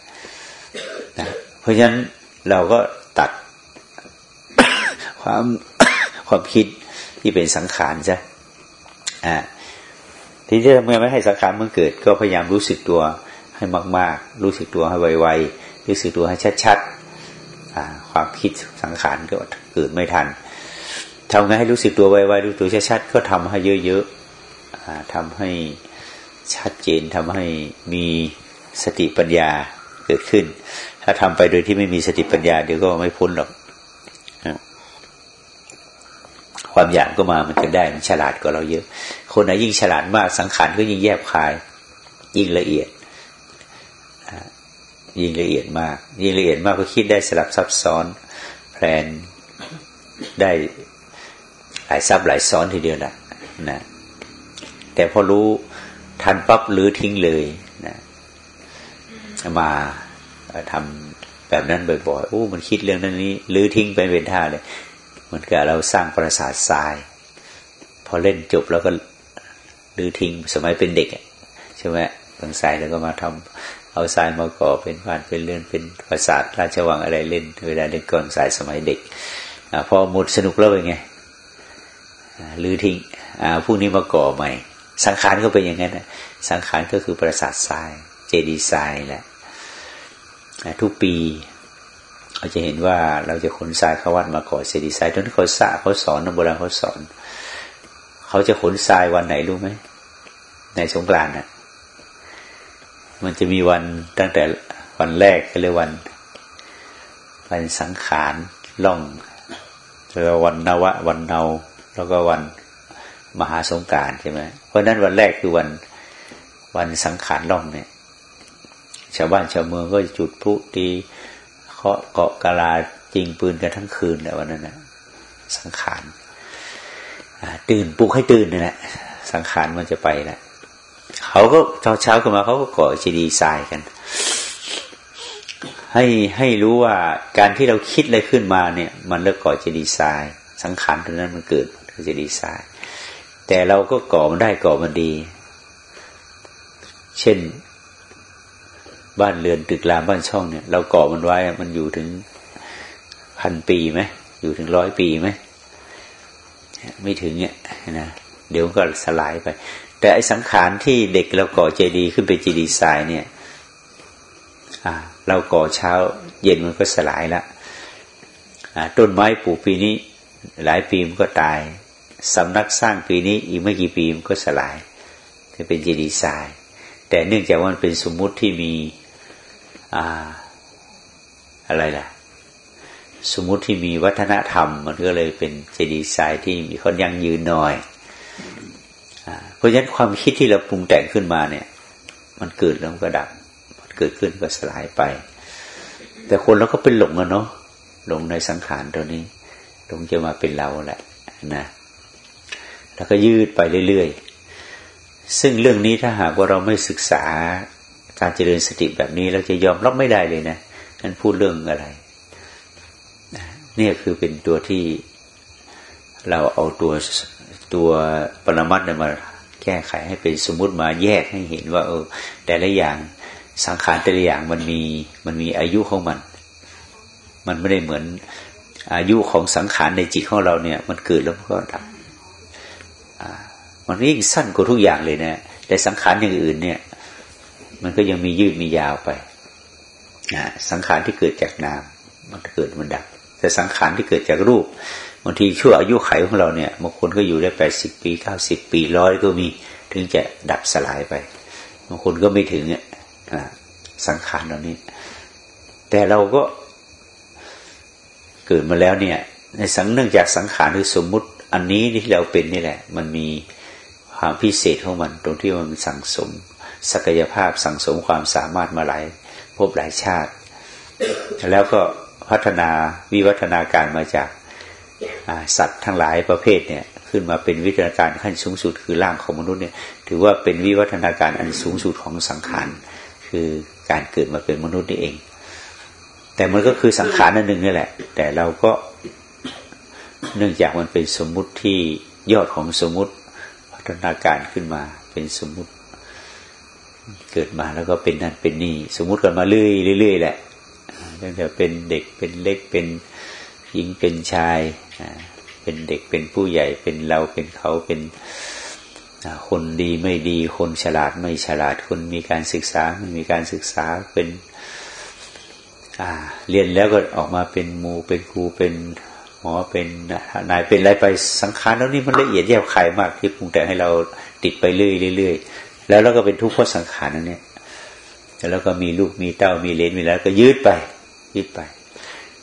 นะเพราะฉะนั้นเราก็ตัดความความคิดที่เป็นสังขารใช่ อ่าทีนี้ทำไงไม่ให้สังขารมันเกิด ก็พยายามรู้สึกตัวให้มาก ๆ รู้สึกตัวให้ไวๆรู้สึกตัวให้ชัดๆความคิดสังขารก็เกิดไม่ทันทำไงให้รู้สึกตัวไวๆรู้ตัวชัดๆก็ทำให้เยอะๆทำให้ชัดเจนทำให้มีสติปัญญาเกิดขึ้น ถ้าทำไปโดยที่ไม่มีสติปัญญาเดี๋ยวก็ไม่พ้นหรอก ความอยากก็มามันจะได้มันฉลาดกว่าเราเยอะ คนไหนยิ่งฉลาดมากสังขารก็ยิ่งแยบคาย ยิ่งละเอียดยิ่งละเอียดมาก ยิ่งละเอียดมากก็คิดได้สลับซับซ้อนแผนได้หลายซับหลายซ้อนทีเดียวนะนะแต่พอรู้ทันปั๊บหรือทิ้งเลยนะมาทำแบบนั้นบ่อยๆโอ้มันคิดเรื่องนั้นนี้หรือทิ้งไปเป็นท่าเลย มันก็เราสร้างประสาททราย พอเล่นจบแล้วก็หรือทิ้งสมัยเป็นเด็กใช่ไหมบางสายแล้วก็มาทำเอาทรายมาก่อเป็นบ้านเป็นเรือนเป็นปราสาทราชวังอะไรเล่นเวลาเล่นก่อนสายสมัยเด็กอพอหมดสนุกแล้วเป็นไงหรือทิ้งพวกนี้มาก่อใหม่ สังขารก็เป็นอย่างนั้นนะสังขารก็คือประสาททราย เจดีย์ทรายแหละทุกปี เราจะเห็นว่าเราจะขนทรายเข้าวัดมาก่อเจดีทรายตอนเขาสะเขาสอนนโบราณเขาสอน เขาจะขนทรายวันไหนรู้ไหมในสงกรานต์น่ะ มันจะมีวันตั้งแต่วันแรกก็เรียกวันวันสังขารล่องแล้ววันนวะ วันเนา แล้วก็วันมหาสงการใช่ไหมเพราะนั้นวันแรกคือวันวันสังขารล่องเนี่ย ชาวบ้านชาวเมืองก็จุดพลุตี เคาะเกาะกะลาจิงปืนกันทั้งคืนเลยวันนั้นนะสังขารตื่นปลุกให้ตื่นนี่แหละสังขารมันจะไปแหละเขาก็เช้าเช้าขึ้นมาเขาก็ก่อจีดีทรายกัน ให้ให้รู้ว่าการที่เราคิดอะไรขึ้นมาเนี่ย มันเลิกก่อจีดีทราย สังขารตรงนั้นมันเกิดก็จะดีไซน์แต่เราก็ก่อมันได้ก่อมันดี เช่น บ้านเรือนตึกรามบ้านช่องเนี่ย เราก่อมันไว้มันอยู่ถึงพันปีไหมอยู่ถึงร้อยปีไหมไม่ถึงเนี่ยนะเดี๋ยวก็สลายไป แต่ไอ้สังขารที่เด็กเราก่อเจดีขึ้นเป็นเจดีย์ทรายเนี่ยอ่าเราก่อเช้าเย็นมันก็สลายละต้นไม้ปลูกปีนี้ หลายปีมันก็ตายสำนักสร้างปีนี้อีกไม่กี่ปีมันก็สลายจะเป็นเจดีย์ทราย แต่เนื่องจากว่ามันเป็นสมมุติที่มี อ่า อะไรล่ะ สมมุติที่มีวัฒนธรรม มันก็เลยเป็นเจดีย์ทรายที่มีคนยังยืนหน่อยเพราะฉะนั้นความคิดที่เราปรุงแต่งขึ้นมาเนี่ย มันเกิดแล้วก็ดับ มันเกิดขึ้นก็สลายไป แต่คนเราก็เป็นหลงอะเนาะหลงในสังขารตัวนี้หลงจะมาเป็นเราแหละนะแล้วก็ยืดไปเรื่อยๆ ซึ่งเรื่องนี้ถ้าหากว่าเราไม่ศึกษา การเจริญสติแบบนี้เราจะยอมรับไม่ได้เลยนะนั้นพูดเรื่องอะไรนี่คือเป็นตัวที่เราเอาตัวตัวปรมัตเนี่ยมาแก้ไขให้เป็นสมมุติมาแยกให้เห็นว่า เออ แต่ละอย่างสังขารแต่ละอย่างมันมีมันมีอายุของมัน มันไม่ได้เหมือนอายุของสังขารในจิตของเราเนี่ย มันเกิดแล้วก็ดับมันยิ่งสั้นกว่าทุกอย่างเลยนะแต่สังขารอย่างอื่นเนี่ย มันก็ยังมียืดมียาวไปนะสังขารที่เกิดจากนาม มันเกิดมันดับ แต่สังขารที่เกิดจากรูปบางทีชั่วอายุไขของเราเนี่ยบางคนก็อยู่ได้แปดสิบปีเก้าสิบปีร้อยก็มีถึงจะดับสลายไปบางคนก็ไม่ถึงอะสังขารเหล่านี้ แต่เราก็เกิดมาแล้วเนี่ย ในสังเนื่องจากสังขารคือสมมุติ อันนี้ที่เราเป็นนี่แหละ มันมีความพิเศษของมัน ตรงที่มันสั่งสม ศักยภาพสั่งสมความสามารถมาหลายพบหลายชาติ แล้วก็พัฒนาวิวัฒนาการมาจากสัตว์ทั้งหลายประเภทเนี่ยขึ้นมาเป็นวิวัฒนาการขั้นสูงสุดคือร่างของมนุษย์เนี่ยถือว่าเป็นวิวัฒนาการอันสูงสุดของสังขารคือการเกิดมาเป็นมนุษย์นี่เอง แต่มันก็คือสังขารนั่นหนึ่งนี่แหละ แต่เราก็เนื่องจากมันเป็นสมมุติที่ยอดของสมมุติพัฒนาการขึ้นมาเป็นสมมุติ เกิดมาแล้วก็เป็นนั่นเป็นนี่ สมมุติกันมาเรื่อยเรื่อยแหละตั้งแต่เป็นเด็กเป็นเล็กเป็นหญิงเป็นชายเป็นเด็กเป็นผู้ใหญ่เป็นเราเป็นเขาเป็นคนดีไม่ดีคนฉลาดไม่ฉลาดคนมีการศึกษาไม่มีการศึกษาเป็นเรียนแล้วก็ออกมาเป็นมูเป็นครูเป็นหมอเป็นนายเป็นอะไรไปสังขารแล้วนี่มันละเอียดแยบคายมากที่ปรุงแต่งให้เราติดไปเรื่อยๆ แล้วเราก็เป็นทุกข์เพราะสังขารนั่นเนี่ยแล้วก็มีลูกมีเต้ามีเลนมีแล้ว ก็ยืดไปยืดไป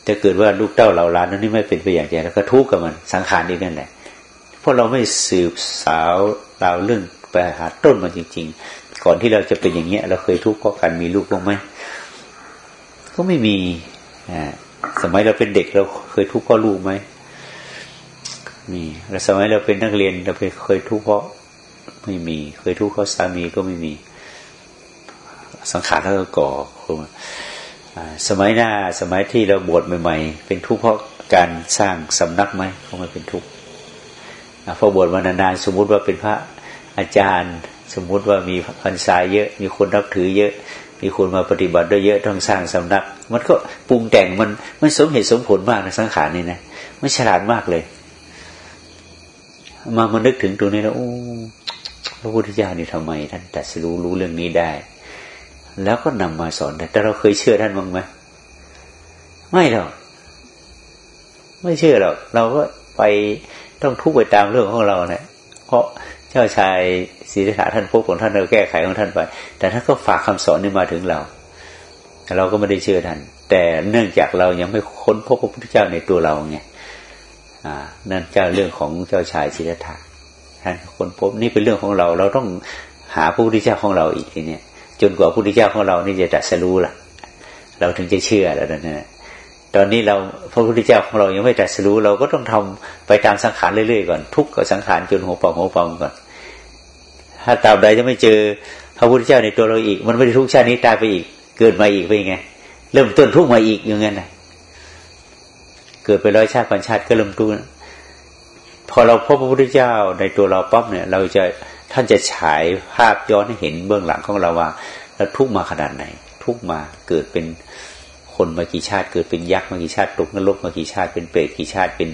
ถ้าเกิดว่าลูกเต้าเราล้านนั้นนี่ไม่เป็นไปอย่างใจแล้วก็ทุกข์กับมันสังขารนี่นั่นแหละเพราะเราไม่สืบสาวเราเรื่องไปหาต้นมันจริง ๆ ก่อนที่เราจะเป็นอย่างเงี้ย เราเคยทุกข์เพราะการมีลูกบ้างไหมก็ไม่มีอ่าสมัยเราเป็นเด็กเราเคยทุกข์เพราะลูกไหมมีแล้วสมัยเราเป็นนักเรียนเราเคยทุกข์เพราะ ไม่มี เคยทุกข์เพราะสามีก็ไม่มี สังขารแล้วก็ก่อสมัยหน้าสมัยที่เราบวชใหม่ๆ เป็นทุกข์เพราะการสร้างสำนักไหมเขาไม่เป็นทุกข์พอบวชมานานๆสมมุติว่าเป็นพระอาจารย์ สมมุติว่ามีพรรษาเยอะ มีคนนับถือเยอะ มีคนมาปฏิบัติด้วยเยอะต้องสร้างสำนัก มันก็ปรุงแต่งมันมันสมเหตุสมผลมากในสังขารนี่นะมันฉลาดมากเลย มามานึกถึงตรงนี้แล้วโอ้ ระพุทธเจ้านี่ทำไม ท่านตัดสู้รู้เรื่องนี้ได้ แล้วก็นำมาสอนแต่เราเคยเชื่อท่านบ้างไหมไม่หรอกไม่เชื่อหรอกเราก็ไปต้องทุกข์ไปตามเรื่องของเราเนะี่ยเพราะเจ้าชายศรีริธาท่านพบของท่านเราแก้ไขของท่านไป แต่ท่านก็ฝากคำสอนนี้มาถึงเราเราก็ไม่ได้เชื่อท่านแต่เนื่องจากเรายังไม่ค้นพบพระพุทธเจ้าในตัวเราไงอ่านั่นเจ้าเรื่องของเจ้าชายศรีริธา ท่านคนพบนี่เป็นเรื่องของเรา เราต้องหาพระพุทธเจ้าของเราอีกทีเนี้ยจนกว่าพระพุทธเจ้าของเรานี่จะตัดสรู้ล่ะ เราถึงจะเชื่อแล้วนั่นนะตอนนี้เราพระพุทธเจ้าของเรายังไม่ตัดสรู้ เราก็ต้องทำไปตามสังขารเรื่อยๆก่อน ทุกข์กับสังขารจนหัวปองหัวปองก่อน ถ้าตามใดจะไม่เจอพระพุทธเจ้าในตัวเราอีก มันไม่ได้ทุกชาตินี้ตายไปอีก เกิดมาอีกไปไง เริ่มต้นทุกข์มาอีกอย่างนั้นนะเกิดไปร้อยชาติพันชาติก็เริ่มทุกข์ พอเราพบพระพุทธเจ้าในตัวเราปั๊บเนี่ย เราจะท่านจะฉายภาพย้อนให้เห็นเบื้องหลังของเราว่าเราทุกมาขนาดไหน ทุกมาเกิดเป็นคนมากี่ชาติ เกิดเป็นยักษ์มากี่ชาติตกนรกมากี่ชาติเป็นเปรตกี่ชาติเป็น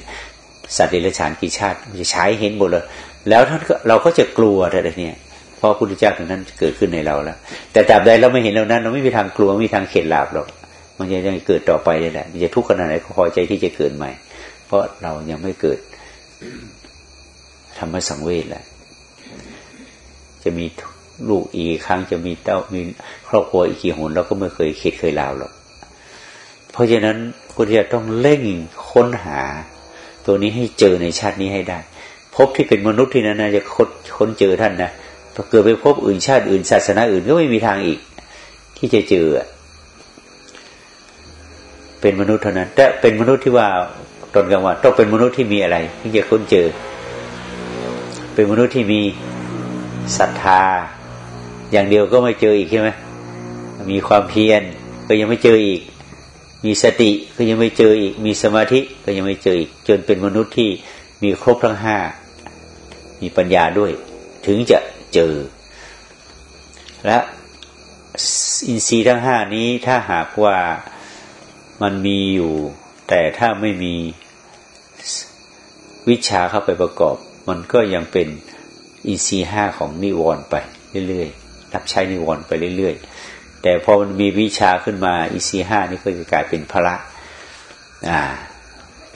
สัตว์เดรัจฉานกี่ชาติจะฉายเห็นหมดเลยแล้วท่านก็เราก็จะกลัวอะไรเนี่ยเพราะพุทธเจ้าถึงนั้นเกิดขึ้นในเราแล้ว แต่ตราบใดเราไม่เห็นเรานั้น เราไม่มีทางกลัวไม่มีทางเข็ดหลาบหรอก มันจะยังเกิดต่อไปเลยแหละมันจะทุกข์ขนาดไหนก็พอใจที่จะเกิดใหม่ เพราะเรายังไม่เกิด ธรรมสังเวชแหละ จะมีลูกอีกครั้งจะมีเต้ามีครอบครัวอีกกี่หนเราก็ไม่เคยเข็ดเคยลาวหรอก เพราะฉะนั้นคุณจะต้องเร่งค้นหา ตัวนี้ให้เจอในชาตินี้ให้ได้ พบที่เป็นมนุษย์ที่นั้นนะจะค้นค้นเจอท่านนะพอเกิดไปพบอื่นชาติอื่นศาสนาอื่นก็ไม่มีทางอีก ที่จะเจอเป็นมนุษย์เท่านั้น แต่เป็นมนุษย์ที่ว่า ตนกันว่าต้องเป็นมนุษย์ที่มีอะไรถึงจะค้นเจอ เป็นมนุษย์ที่มีศรัทธา อย่างเดียวก็ไม่เจออีกใช่ไหมมีความเพียรก็ยังไม่เจออีก มีสติก็ยังไม่เจออีก มีสมาธิก็ยังไม่เจออีก จนเป็นมนุษย์ที่มีครบทั้งห้ามีปัญญาด้วย ถึงจะเจอ และอินทรีย์ทั้งห้านี้ถ้าหากว่ามันมีอยู่ แต่ถ้าไม่มีวิชาเข้าไปประกอบ มันก็ยังเป็นอินทรีห้าของนิวรณ์ไปเรื่อยๆรับใช้นิวรณ์ไปเรื่อยๆ แต่พอมันมีวิชาขึ้นมาอินทรีห้านี่ก็จะกลายเป็นพระอ่า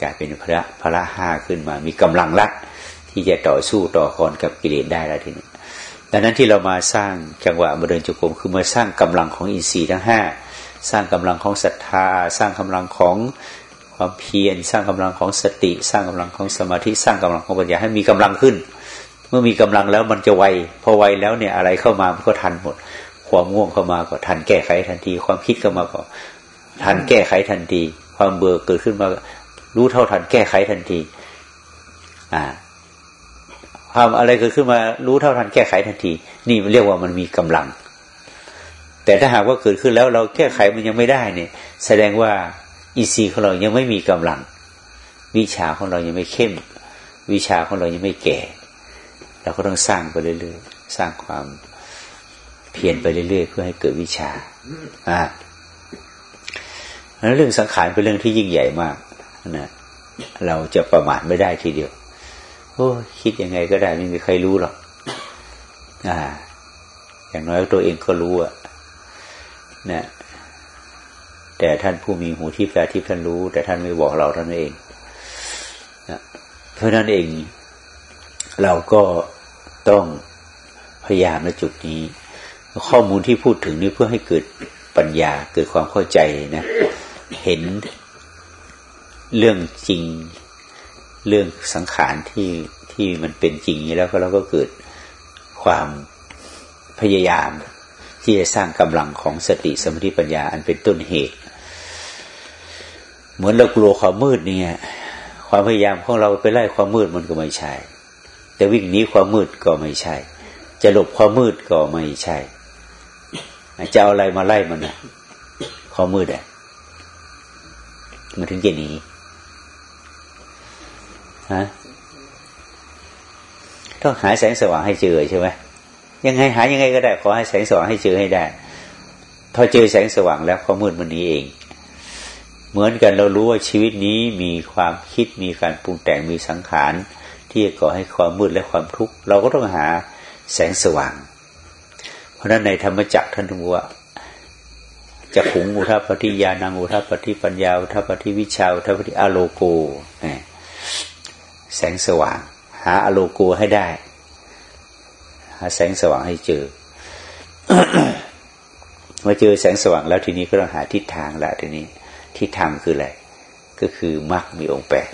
กลายเป็นพระพระห้าขึ้นมา มีกำลังละที่จะต่อสู้ต่อคอนกับกิเลสได้แล้วทีนี้ดังนั้นที่เรามาสร้างจังหวะมาเดินจุกรมคือมาสร้างกำลังของอินทรีย์ทั้งห้าสร้างกำลังของศรัทธา สร้างกำลังของ ความเพียรสร้างกำลังของสติ สร้างกำลังของสมาธิสร้างกำลังของปัญญาให้มีกำลังขึ้น เมื่อมีกำลังแล้วมันจะไวพอไวแล้วเนี่ยอะไรเข้ามามันก็ทันหมด ความง่วงเข้ามาก็ทันแก้ไขทันที ความคิดเข้ามาก็ทันแก้ไขทันที ความเบื่อเกิดขึ้นมารู้เท่าทันแก้ไขทันที อ่าความอะไรเกิดขึ้นมารู้เท่าทันแก้ไขทันที นี่มันเรียกว่ามันมีกำลัง แต่ถ้าหากว่าเกิดขึ้นแล้วเราแก้ไขมันยังไม่ได้เนี่ย แสดงว่า อีซีของเรายังไม่มีกำลัง วิชาของเรายังไม่เข้ม วิชาของเรายังไม่แก่ เราก็ต้องสร้างไปเรื่อยๆ สร้างความเพียรไปเรื่อยๆ เพื่อให้เกิดวิชาอ่าเรื่องสังขารเป็นเรื่องที่ยิ่งใหญ่มากนะเราจะประมาทไม่ได้ทีเดียวโอ้คิดยังไงก็ได้ไม่มีใครรู้หรอกอ่า อย่างน้อยตัวเองก็รู้อะนะ แต่ท่านผู้มีหูที่แปลที่ท่านรู้ แต่ท่านไม่บอกเราท่านเองนะเพราะนั้นเอง เราก็ต้องพยายามในจุดนี้ ข้อมูลที่พูดถึงนี้เพื่อให้เกิดปัญญาเกิดความเข้าใจนะ เห็นเรื่องจริง เรื่องสังขารที่ที่มันเป็นจริงแล้วก็เราก็เกิดความพยายามที่จะสร้างกำลังของสติสมาธิปัญญาอันเป็นต้นเหตุ เหมือนเรากลัวความมืดเนี่ย ความพยายามของเราไปไล่ความมืดมันก็ไม่ใช่จะวิ่งหนีความมืดก็ไม่ใช่ จะหลบความมืดก็ไม่ใช่จะเอาอะไรมาไล่มันนะความมืดอะมันถึงจะหนีฮะต้องหาแสงสว่างให้เจอใช่ไหมยังไงหายังไงก็ได้ ขอให้แสงสว่างให้เจอให้ได้พอเจอแสงสว่างแล้วความมืดมันหนีเอง เหมือนกันเรารู้ว่าชีวิตนี้มีความคิดมีการปรุงแต่งมีสังขาร ที่ก่อให้ความมืดและความทุกข์เราก็ต้องหาแสงสว่าง เพราะนั้นในธรรมจักรท่านบอกว่าจะขุงอุทัปฏิญาณังอุทัปฏิปัญญาอุทัปฏิวิชาอุทัปฏิอโลโกแสงสว่าง หาอโลโกให้ได้ หาแสงสว่างให้เจอเมื่อเจอแสงสว่างแล้วทีนี้ก็ต้องหาทิศทางละทีนี้ ทิศทางคืออะไร ก็คือมรรคมีองค์แปด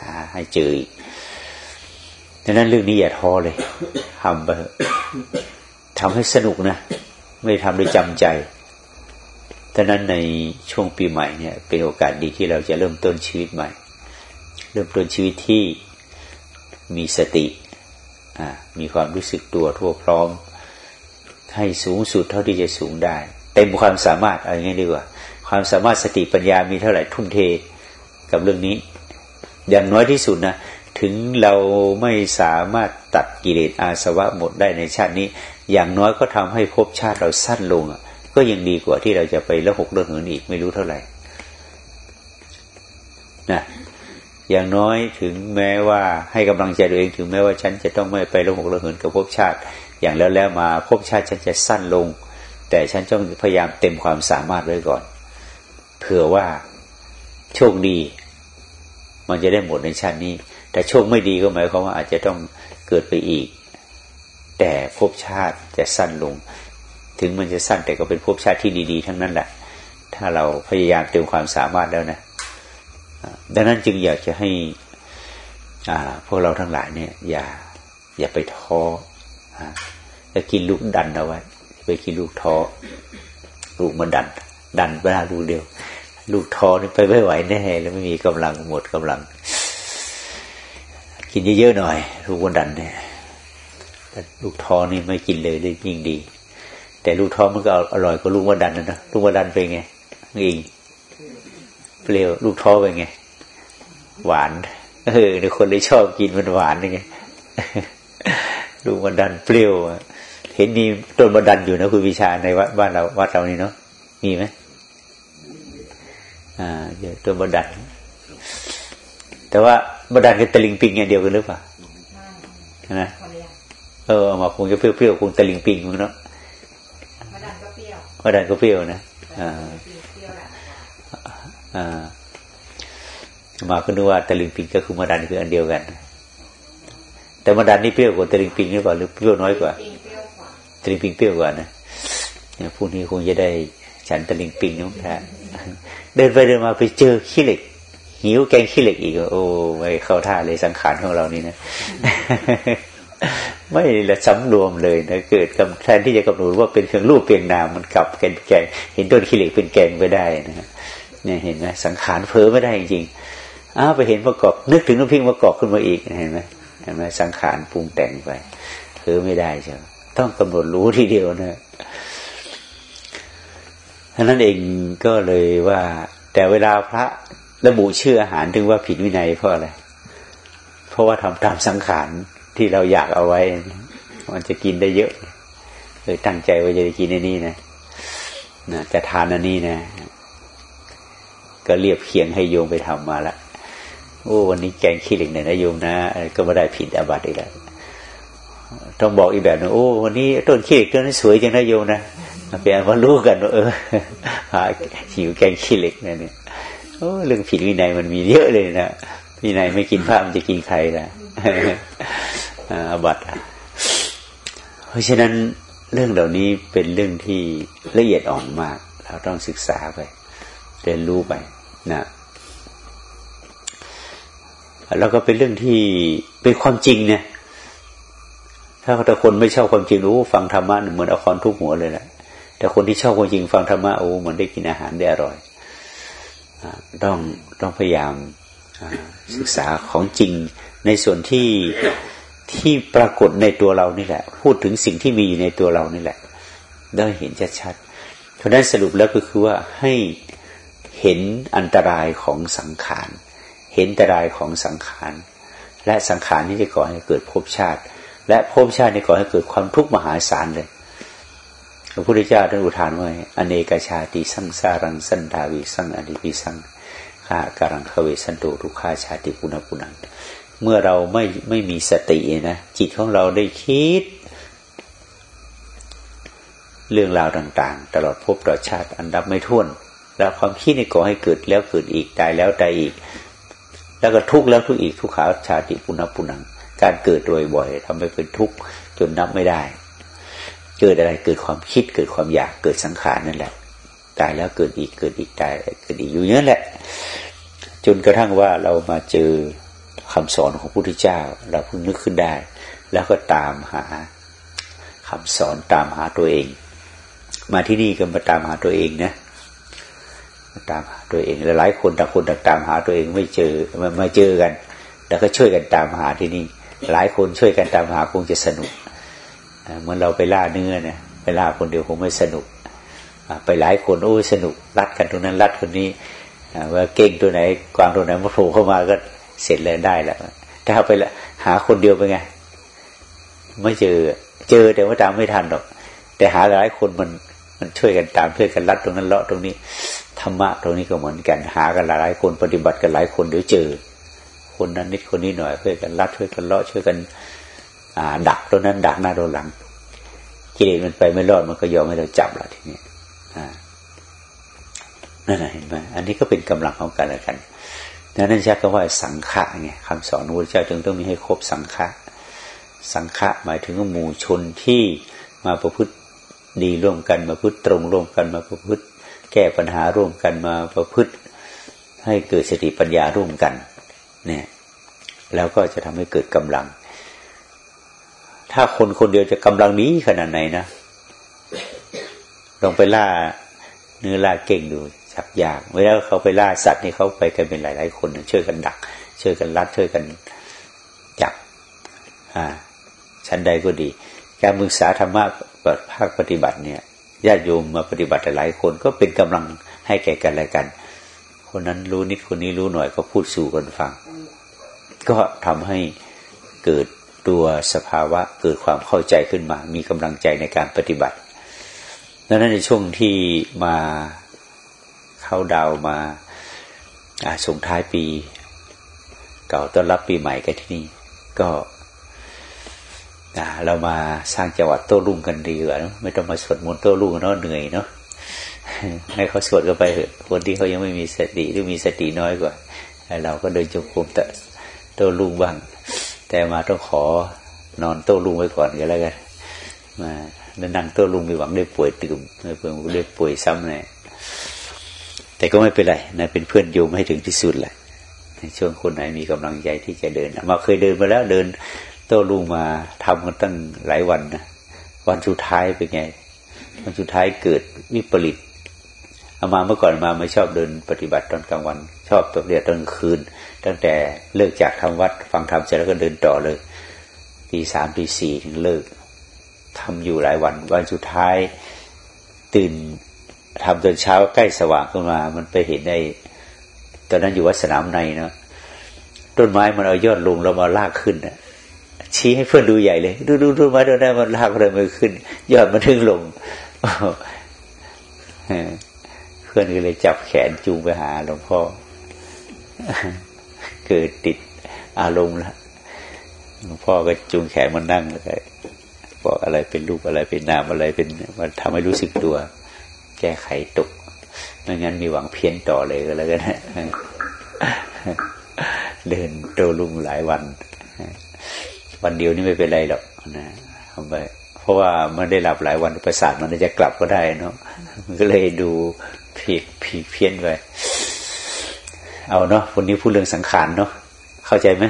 หาให้เจออีกดังนั้นเรื่องนี้อย่าท้อเลยทำไปทำให้สนุกนะ ไม่ทำโดยจำใจดังนั้นในช่วงปีใหม่เนี่ย เป็นโอกาสดีที่เราจะเริ่มต้นชีวิตใหม่ เริ่มต้นชีวิตที่มีสติ มีความรู้สึกตัวทั่วพร้อม ให้สูงสุดเท่าที่จะสูงได้ เต็มความสามารถอะไรเงี้ยดีกว่า ความสามารถสติปัญญามีเท่าไหร่ทุ่มเทกับเรื่องนี้ อย่างน้อยที่สุดนะถึงเราไม่สามารถตัดกิเลสอาสวะหมดได้ในชาตินี้ อย่างน้อยก็ทำให้ภพชาติเราสั้นลงก็ยังดีกว่าที่เราจะไปละหกเรื่องอื่นอีกไม่รู้เท่าไหร่นะอย่างน้อยถึงแม้ว่าให้กำลังใจตัวเองถึงแม้ว่าฉันจะต้องไม่ไปละหกละเหินกับภพชาติ อย่างแล้วแล้วมาภพชาติฉันจะสั้นลง แต่ฉันต้องพยายามเต็มความสามารถไว้ก่อน เผื่อว่าโชคดี มันจะได้หมดในชาตินี้ แต่โชคไม่ดีก็หมายความว่าอาจจะต้องเกิดไปอีก แต่ภพชาติจะสั้นลง ถึงมันจะสั้นแต่ก็เป็นภพชาติที่ดี ๆ ทั้งนั้นแหละ ถ้าเราพยายามเต็มความสามารถแล้วนะดังนั้นจึงอยากจะให้พวกเราทั้งหลายเนี่ย อย่า อย่าไปท้อจะกินลูกดันเอาไว้ไปกินลูกท้อลูกมันดัน ดันเวลาลูกเดียว ลูกท้อนี่ไปไม่ไหวแน่แล้วไม่มีกำลังหมดกำลัง กินเยอะๆหน่อยลูกมันดันเนี่ยลูกท้อนี่ไม่กินเลยเลยยิ่งดี แต่ลูกท้อมันก็อร่อยกว่าลูกมันดันนะนะลูกมันดันเป็นไงอิงเปรี้ยวลูกท้อเป็นไง หวานเออคนเลยชอบกินมันหวานไงลูกมันดันเปรี้ยวเห็นมีต้นบันดันอยู่นะคุณวิชาในวัดบ้านเราวัดเรานี่เนาะมีไหม อ่าเยอะต้นบันดันแต่ว่าบันดันกับตะลิงปิงอย่างเดียวกันหรือเปล่านะเออมาคงจะเปรี้ยวๆคงตะลิงปิงมั้งเนาะบันดันก็เปรี้ยวบันดันก็เปรี้ยวนะอ่าอ่ามาก็นึกว่าตะลิงปิงก็คือมาดันคืออันเดียวกัน แต่มาดันนี่เปรี้ยวกว่าตะลิงปิงหรือเปล่าหรือเปรี้ยวน้อยกว่าตะลิงปิงเปรี้ยวกว่านะเนี่ยพวกนี้คงจะได้ ฉันตะลิงปิงนุ้งท่าเดินไปเดินมาไปเจอขี้เหล็ก หิวแกงขี้เหล็กอีก โอ้ไม่เข้าท่าเลยสังขารของเรานี่นะ ไม่ละสำรวมเลยนะเกิดกับแทนที่จะกำหนดว่าเป็นเพียงรูปเพียงนามมันกลับแกงแกงเห็นต้นขี้เหล็กเป็นแกงไปได้นะเนี่ยเห็นไหมสังขารเพ้อไม่ได้จริงๆอ้าไปเห็นประกอบ นึกถึงน้ำพิงประกอบขึ้นมาอีกเห็นไหมเห็นไหมสังขารปรุงแต่งไปเพ้อไม่ได้ใช่ไหมต้องกำหนดรู้ทีเดียวนะ ท่านั้นเองก็เลยว่า แต่เวลาพระระบุชื่ออาหารถึงว่าผิดวินัยเพราะอะไร เพราะว่าทำตามสังขารที่เราอยากเอาไว้ มันจะกินได้เยอะเลยตั้งใจว่าจะกินในนี้นะนะจะทานอันนี้นะ ก็เรียบเคียงให้โยมไปทำมาละโอ้วันนี้แกงขี้เหล็กเนี่ยนะโยมนะก็ไม่ได้ผิดอาบัติอีกแล้วต้องบอกอีกแบบนึงโอ้วันนี้ต้นขี้เหล็กต้นนี้สวยจังนะโยมนะ เปลี่ยนว่ารู้กันว่าเออหาหิวแกงขี้เหล็กเนี่ยเนี่ยโอ้เรื่องผิดวินัยมันมีเยอะเลยนะวินัยไม่กินผ้ามันจะกินใครล่ะอาบัตเพราะฉะนั้นเรื่องเหล่านี้เป็นเรื่องที่ละเอียดอ่อนมาก เราต้องศึกษาไปเรียนรู้ไปนะแล้วก็เป็นเรื่องที่เป็นความจริงเนี่ยถ้าแต่คนไม่ชอบความจริงรู้ฟังธรรมะเหมือนเอาคอนทุกหัวเลยแหละ แต่คนที่ชอบความจริงฟังธรรมะโอ้เหมือนได้กินอาหารได้อร่อยต้องต้องพยายามศึกษาของจริงในส่วนที่ที่ปรากฏในตัวเรานี่แหละ พูดถึงสิ่งที่มีอยู่ในตัวเรานี่แหละได้เห็นชัดๆเพราะนั้นสรุปแล้วก็คือว่าให้เห็นอันตรายของสังขาร เห็นอันตรายของสังขาร และสังขารนี้จะก่อให้เกิดภพชาติ และภพชาตินี้ก่อให้เกิดความทุกข์มหาศาลเลย พระพุทธเจ้าท่านอุทานว่าอเนกชาติสังสารังสันดาวิสังอนิพิสังข้าการังเขเวสันโตทุกขาชาติปุณปุนังเมื่อเราไม่ไม่มีสตินะจิตของเราได้คิด เรื่องราวต่าง ๆ ตลอดพบตลอดชาติอันดับไม่ท้วน แล้วความคิดในก่อให้เกิดแล้วเกิดอีกตายแล้วตายอีก แล้วก็ทุกข์แล้วทุกข์อีกทุกขาชาติปุณปุนังการเกิดโดยบ่อยทำให้เป็นทุกข์จนนับไม่ได้ เกิดอะไรเกิดความคิดเกิดความอยากเกิดสังขารนั่นแหละ ตายแล้วเกิดอีกเกิดอีกตายเกิดอีกอยู่เนี้ยแหละ จนกระทั่งว่าเรามาเจอคำสอนของพระพุทธเจ้า เราเพิ่งนึกขึ้นได้ แล้วก็ตามหาคำสอนตามหาตัวเอง มาที่นี่ก็มาตามหาตัวเองนะมาตามหาตัวเองหลายคนต่างคนต่างตามหาตัวเองไม่เจอมาเจอกัน แล้วก็ช่วยกันตามหาที่นี่ หลายคนช่วยกันตามหาคงจะสนุก เหมือนเราไปล่าเนื้อเนี่ยไปล่าคนเดียวคงไม่สนุกไปหลายคนโอ้สนุกรัดกันตรงนั้นรัดคนนี้ว่าเก่งตัวไหนกวางตัวไหนมาโผล่เข้ามาก็เสร็จเลยได้แล้วถ้าไปหาคนเดียวไปไง ไม่เจอเจอแต่ว่าตามไม่ทันหรอก แต่หาหลายคนมันมันช่วยกันตามช่วยกันรัดตรงนั้นเลาะตรงนี้ธรรมะตรงนี้ก็เหมือนกัน หากันหลายคนปฏิบัติกันหลายคนเดี๋ยวเจอ คนนั้นนิดคนนี้หน่อยช่วยกันรัดช่วยกันเลาะช่วยกัน ดักตรงนั้น ดักหน้าโดนหลังกิเลสมันไปไม่รอดมันก็ยอมให้เราจับละทีนี้นั่นเห็นไหมอันนี้ก็เป็นกำลังของกันและกันดังนั้นใช้คำว่าสังฆะไงคำสอนพระพุทธเจ้าจึงต้องมีให้ครบสังฆะสังฆะหมายถึงหมู่ชนที่มาประพฤติดีร่วมกันมาพฤติตรงร่วมกันมาประพฤติ แก้ปัญหาร่วมกันมาประพฤติ ให้เกิดสติปัญญาร่วมกัน เนี่ย แล้วก็จะทำให้เกิดกำลัง ถ้าคนคนเดียวจะกำลังนี้ขนาดไหนนะลองไปล่าเนื้อล่าเก่งดูชักยากเวลาเขาไปล่าสัตว์นี่เขาไปกันเป็นหลาย ๆ คนช่วยกันดัก ช่วยกันรัดช่วยกันจับอ่าชั้นใดก็ดี การมึกษาธรรมะภาคปฏิบัติเนี่ยญาติโยมมาปฏิบัติหลายคนก็เป็นกำลังให้แก่กันและกัน คนนั้นรู้นิดคนนี้รู้หน่อยก็พูดสู่กันฟัง ก็ทำให้เกิด ตัวสภาวะเกิดความเข้าใจขึ้นมา มีกำลังใจในการปฏิบัติดังนั้นในช่วงที่มาเข้าดาวมาส่งท้ายปี เก่าต้อนรับปีใหม่กันที่นี่ ก็เรามาสร้างจังหวัดโต้รุ่งกันดีกว่าไม่ต้องมาสวดมนต์โต้รุ่งเนาะเหนื่อยเนาะให้เขาสวดกันไปเถอะคนที่เขายังไม่มีสติหรือมีสติน้อยกว่าเราก็เดินจงกรมแต่โต้รุ่งบ้าง แต่มาต้องขอนอนโต้รุ่งไว้ก่อนก็แล้วกันมาแล้วนั่งโต้รุ่งมีหวังได้ป่วยตื่มเพื่อนได้ป่วยซ้ำเลยแต่ก็ไม่เป็นไรนะเป็นเพื่อนโยมให้ถึงที่สุดแหละในช่วงคนไหนมีกำลังใจที่จะเดินมาเคยเดินมาแล้วเดิน โต้ลุงมาทำกันตั้งหลายวันนะวันสุดท้ายเป็นไง วันสุดท้ายเกิดวิปริตเอามาเมื่อก่อนมาไม่ชอบเดินปฏิบัติตอนกลางวัน ชอบตกเรียตอนคืน ตั้งแต่เลิกจากทำวัดฟังธรรมเสร็จแล้วก็เดินต่อเลยตีสามตีสี่ถึงเลิกทำอยู่หลายวันวันสุดท้ายตื่นทำตอนเช้าใกล้สว่างขึ้นมา มันไปเห็นในตอนนั้นอยู่วัดสนามในเนาะต้นไม้มันเอายอดลงแล้วมาลากขึ้นนะชี้ให้เพื่อนดูใหญ่เลย ดูดูดูมาดูได้มันลากเลยมันขึ้น ยอดมันถึงลงเพื่อนก็เลยจับแขนจูงไปหาหลวงพ่อ เกิดติดอารมณ์แล้วหลวงพ่อก็จูงแขนมันนั่งเลยบอกอะไรเป็นรูปอะไรเป็นนามอะไรเป็นมันทำให้รู้สึกตัว แก้ไขตกไม่งั้นมีหวังเพี้ยนต่อเลยก็แล้วกันเดินโตลุงหลายวัน วันเดียวนี่ไม่เป็นไรหรอกนะทำไปเพราะว่ามันได้หลับหลายวันประสาทมันจะกลับก็ได้เนาะมันก็เลยดูผีผีเพี้ยนไป เอาเนาะวันนี้พูดเรื่องสังขารเนาะเข้าใจไหม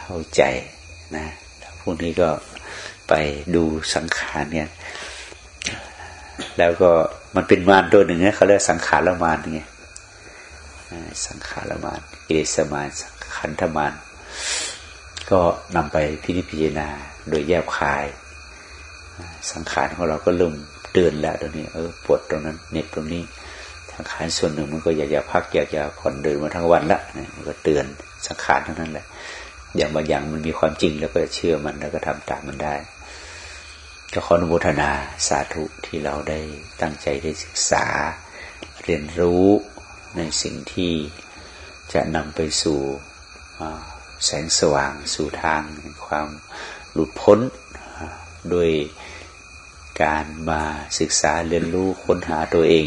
เข้าใจนะพรุ่งนี้ก็ไปดูสังขารเนี่ย แล้วก็มันเป็นมารตัวหนึ่งนะเขาเรียกสังขารละมารไงสังขารละมารเอสมารขันธมารก็นำไปพิจิจารณาโดยแยบคาย สังขารของเราก็เริ่มเดินแล้วตรงนี้ เออปวดตรงนั้นเน็บตรงนี้ สังขารส่วนหนึ่งมันก็อยากจะพักอยากจะผ่อนเดินมาทั้งวันละมันก็เตือนสังขารเท่านั้นแหละ อย่างบางอย่างมันมีความจริงแล้วก็เชื่อมันแล้วก็ทำตามมันได้ก็ขออนุโมทนาสาธุที่เราได้ตั้งใจได้ศึกษา เรียนรู้ในสิ่งที่จะนำไปสู่แสงสว่างสู่ทางความหลุดพ้นโดยการมาศึกษาเรียนรู้ค้นหาตัวเอง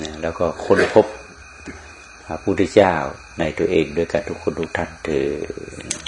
นะแล้วก็ค้นพบพระพุทธเจ้าในตัวเองด้วยกันทุกคนทุกท่านเถิด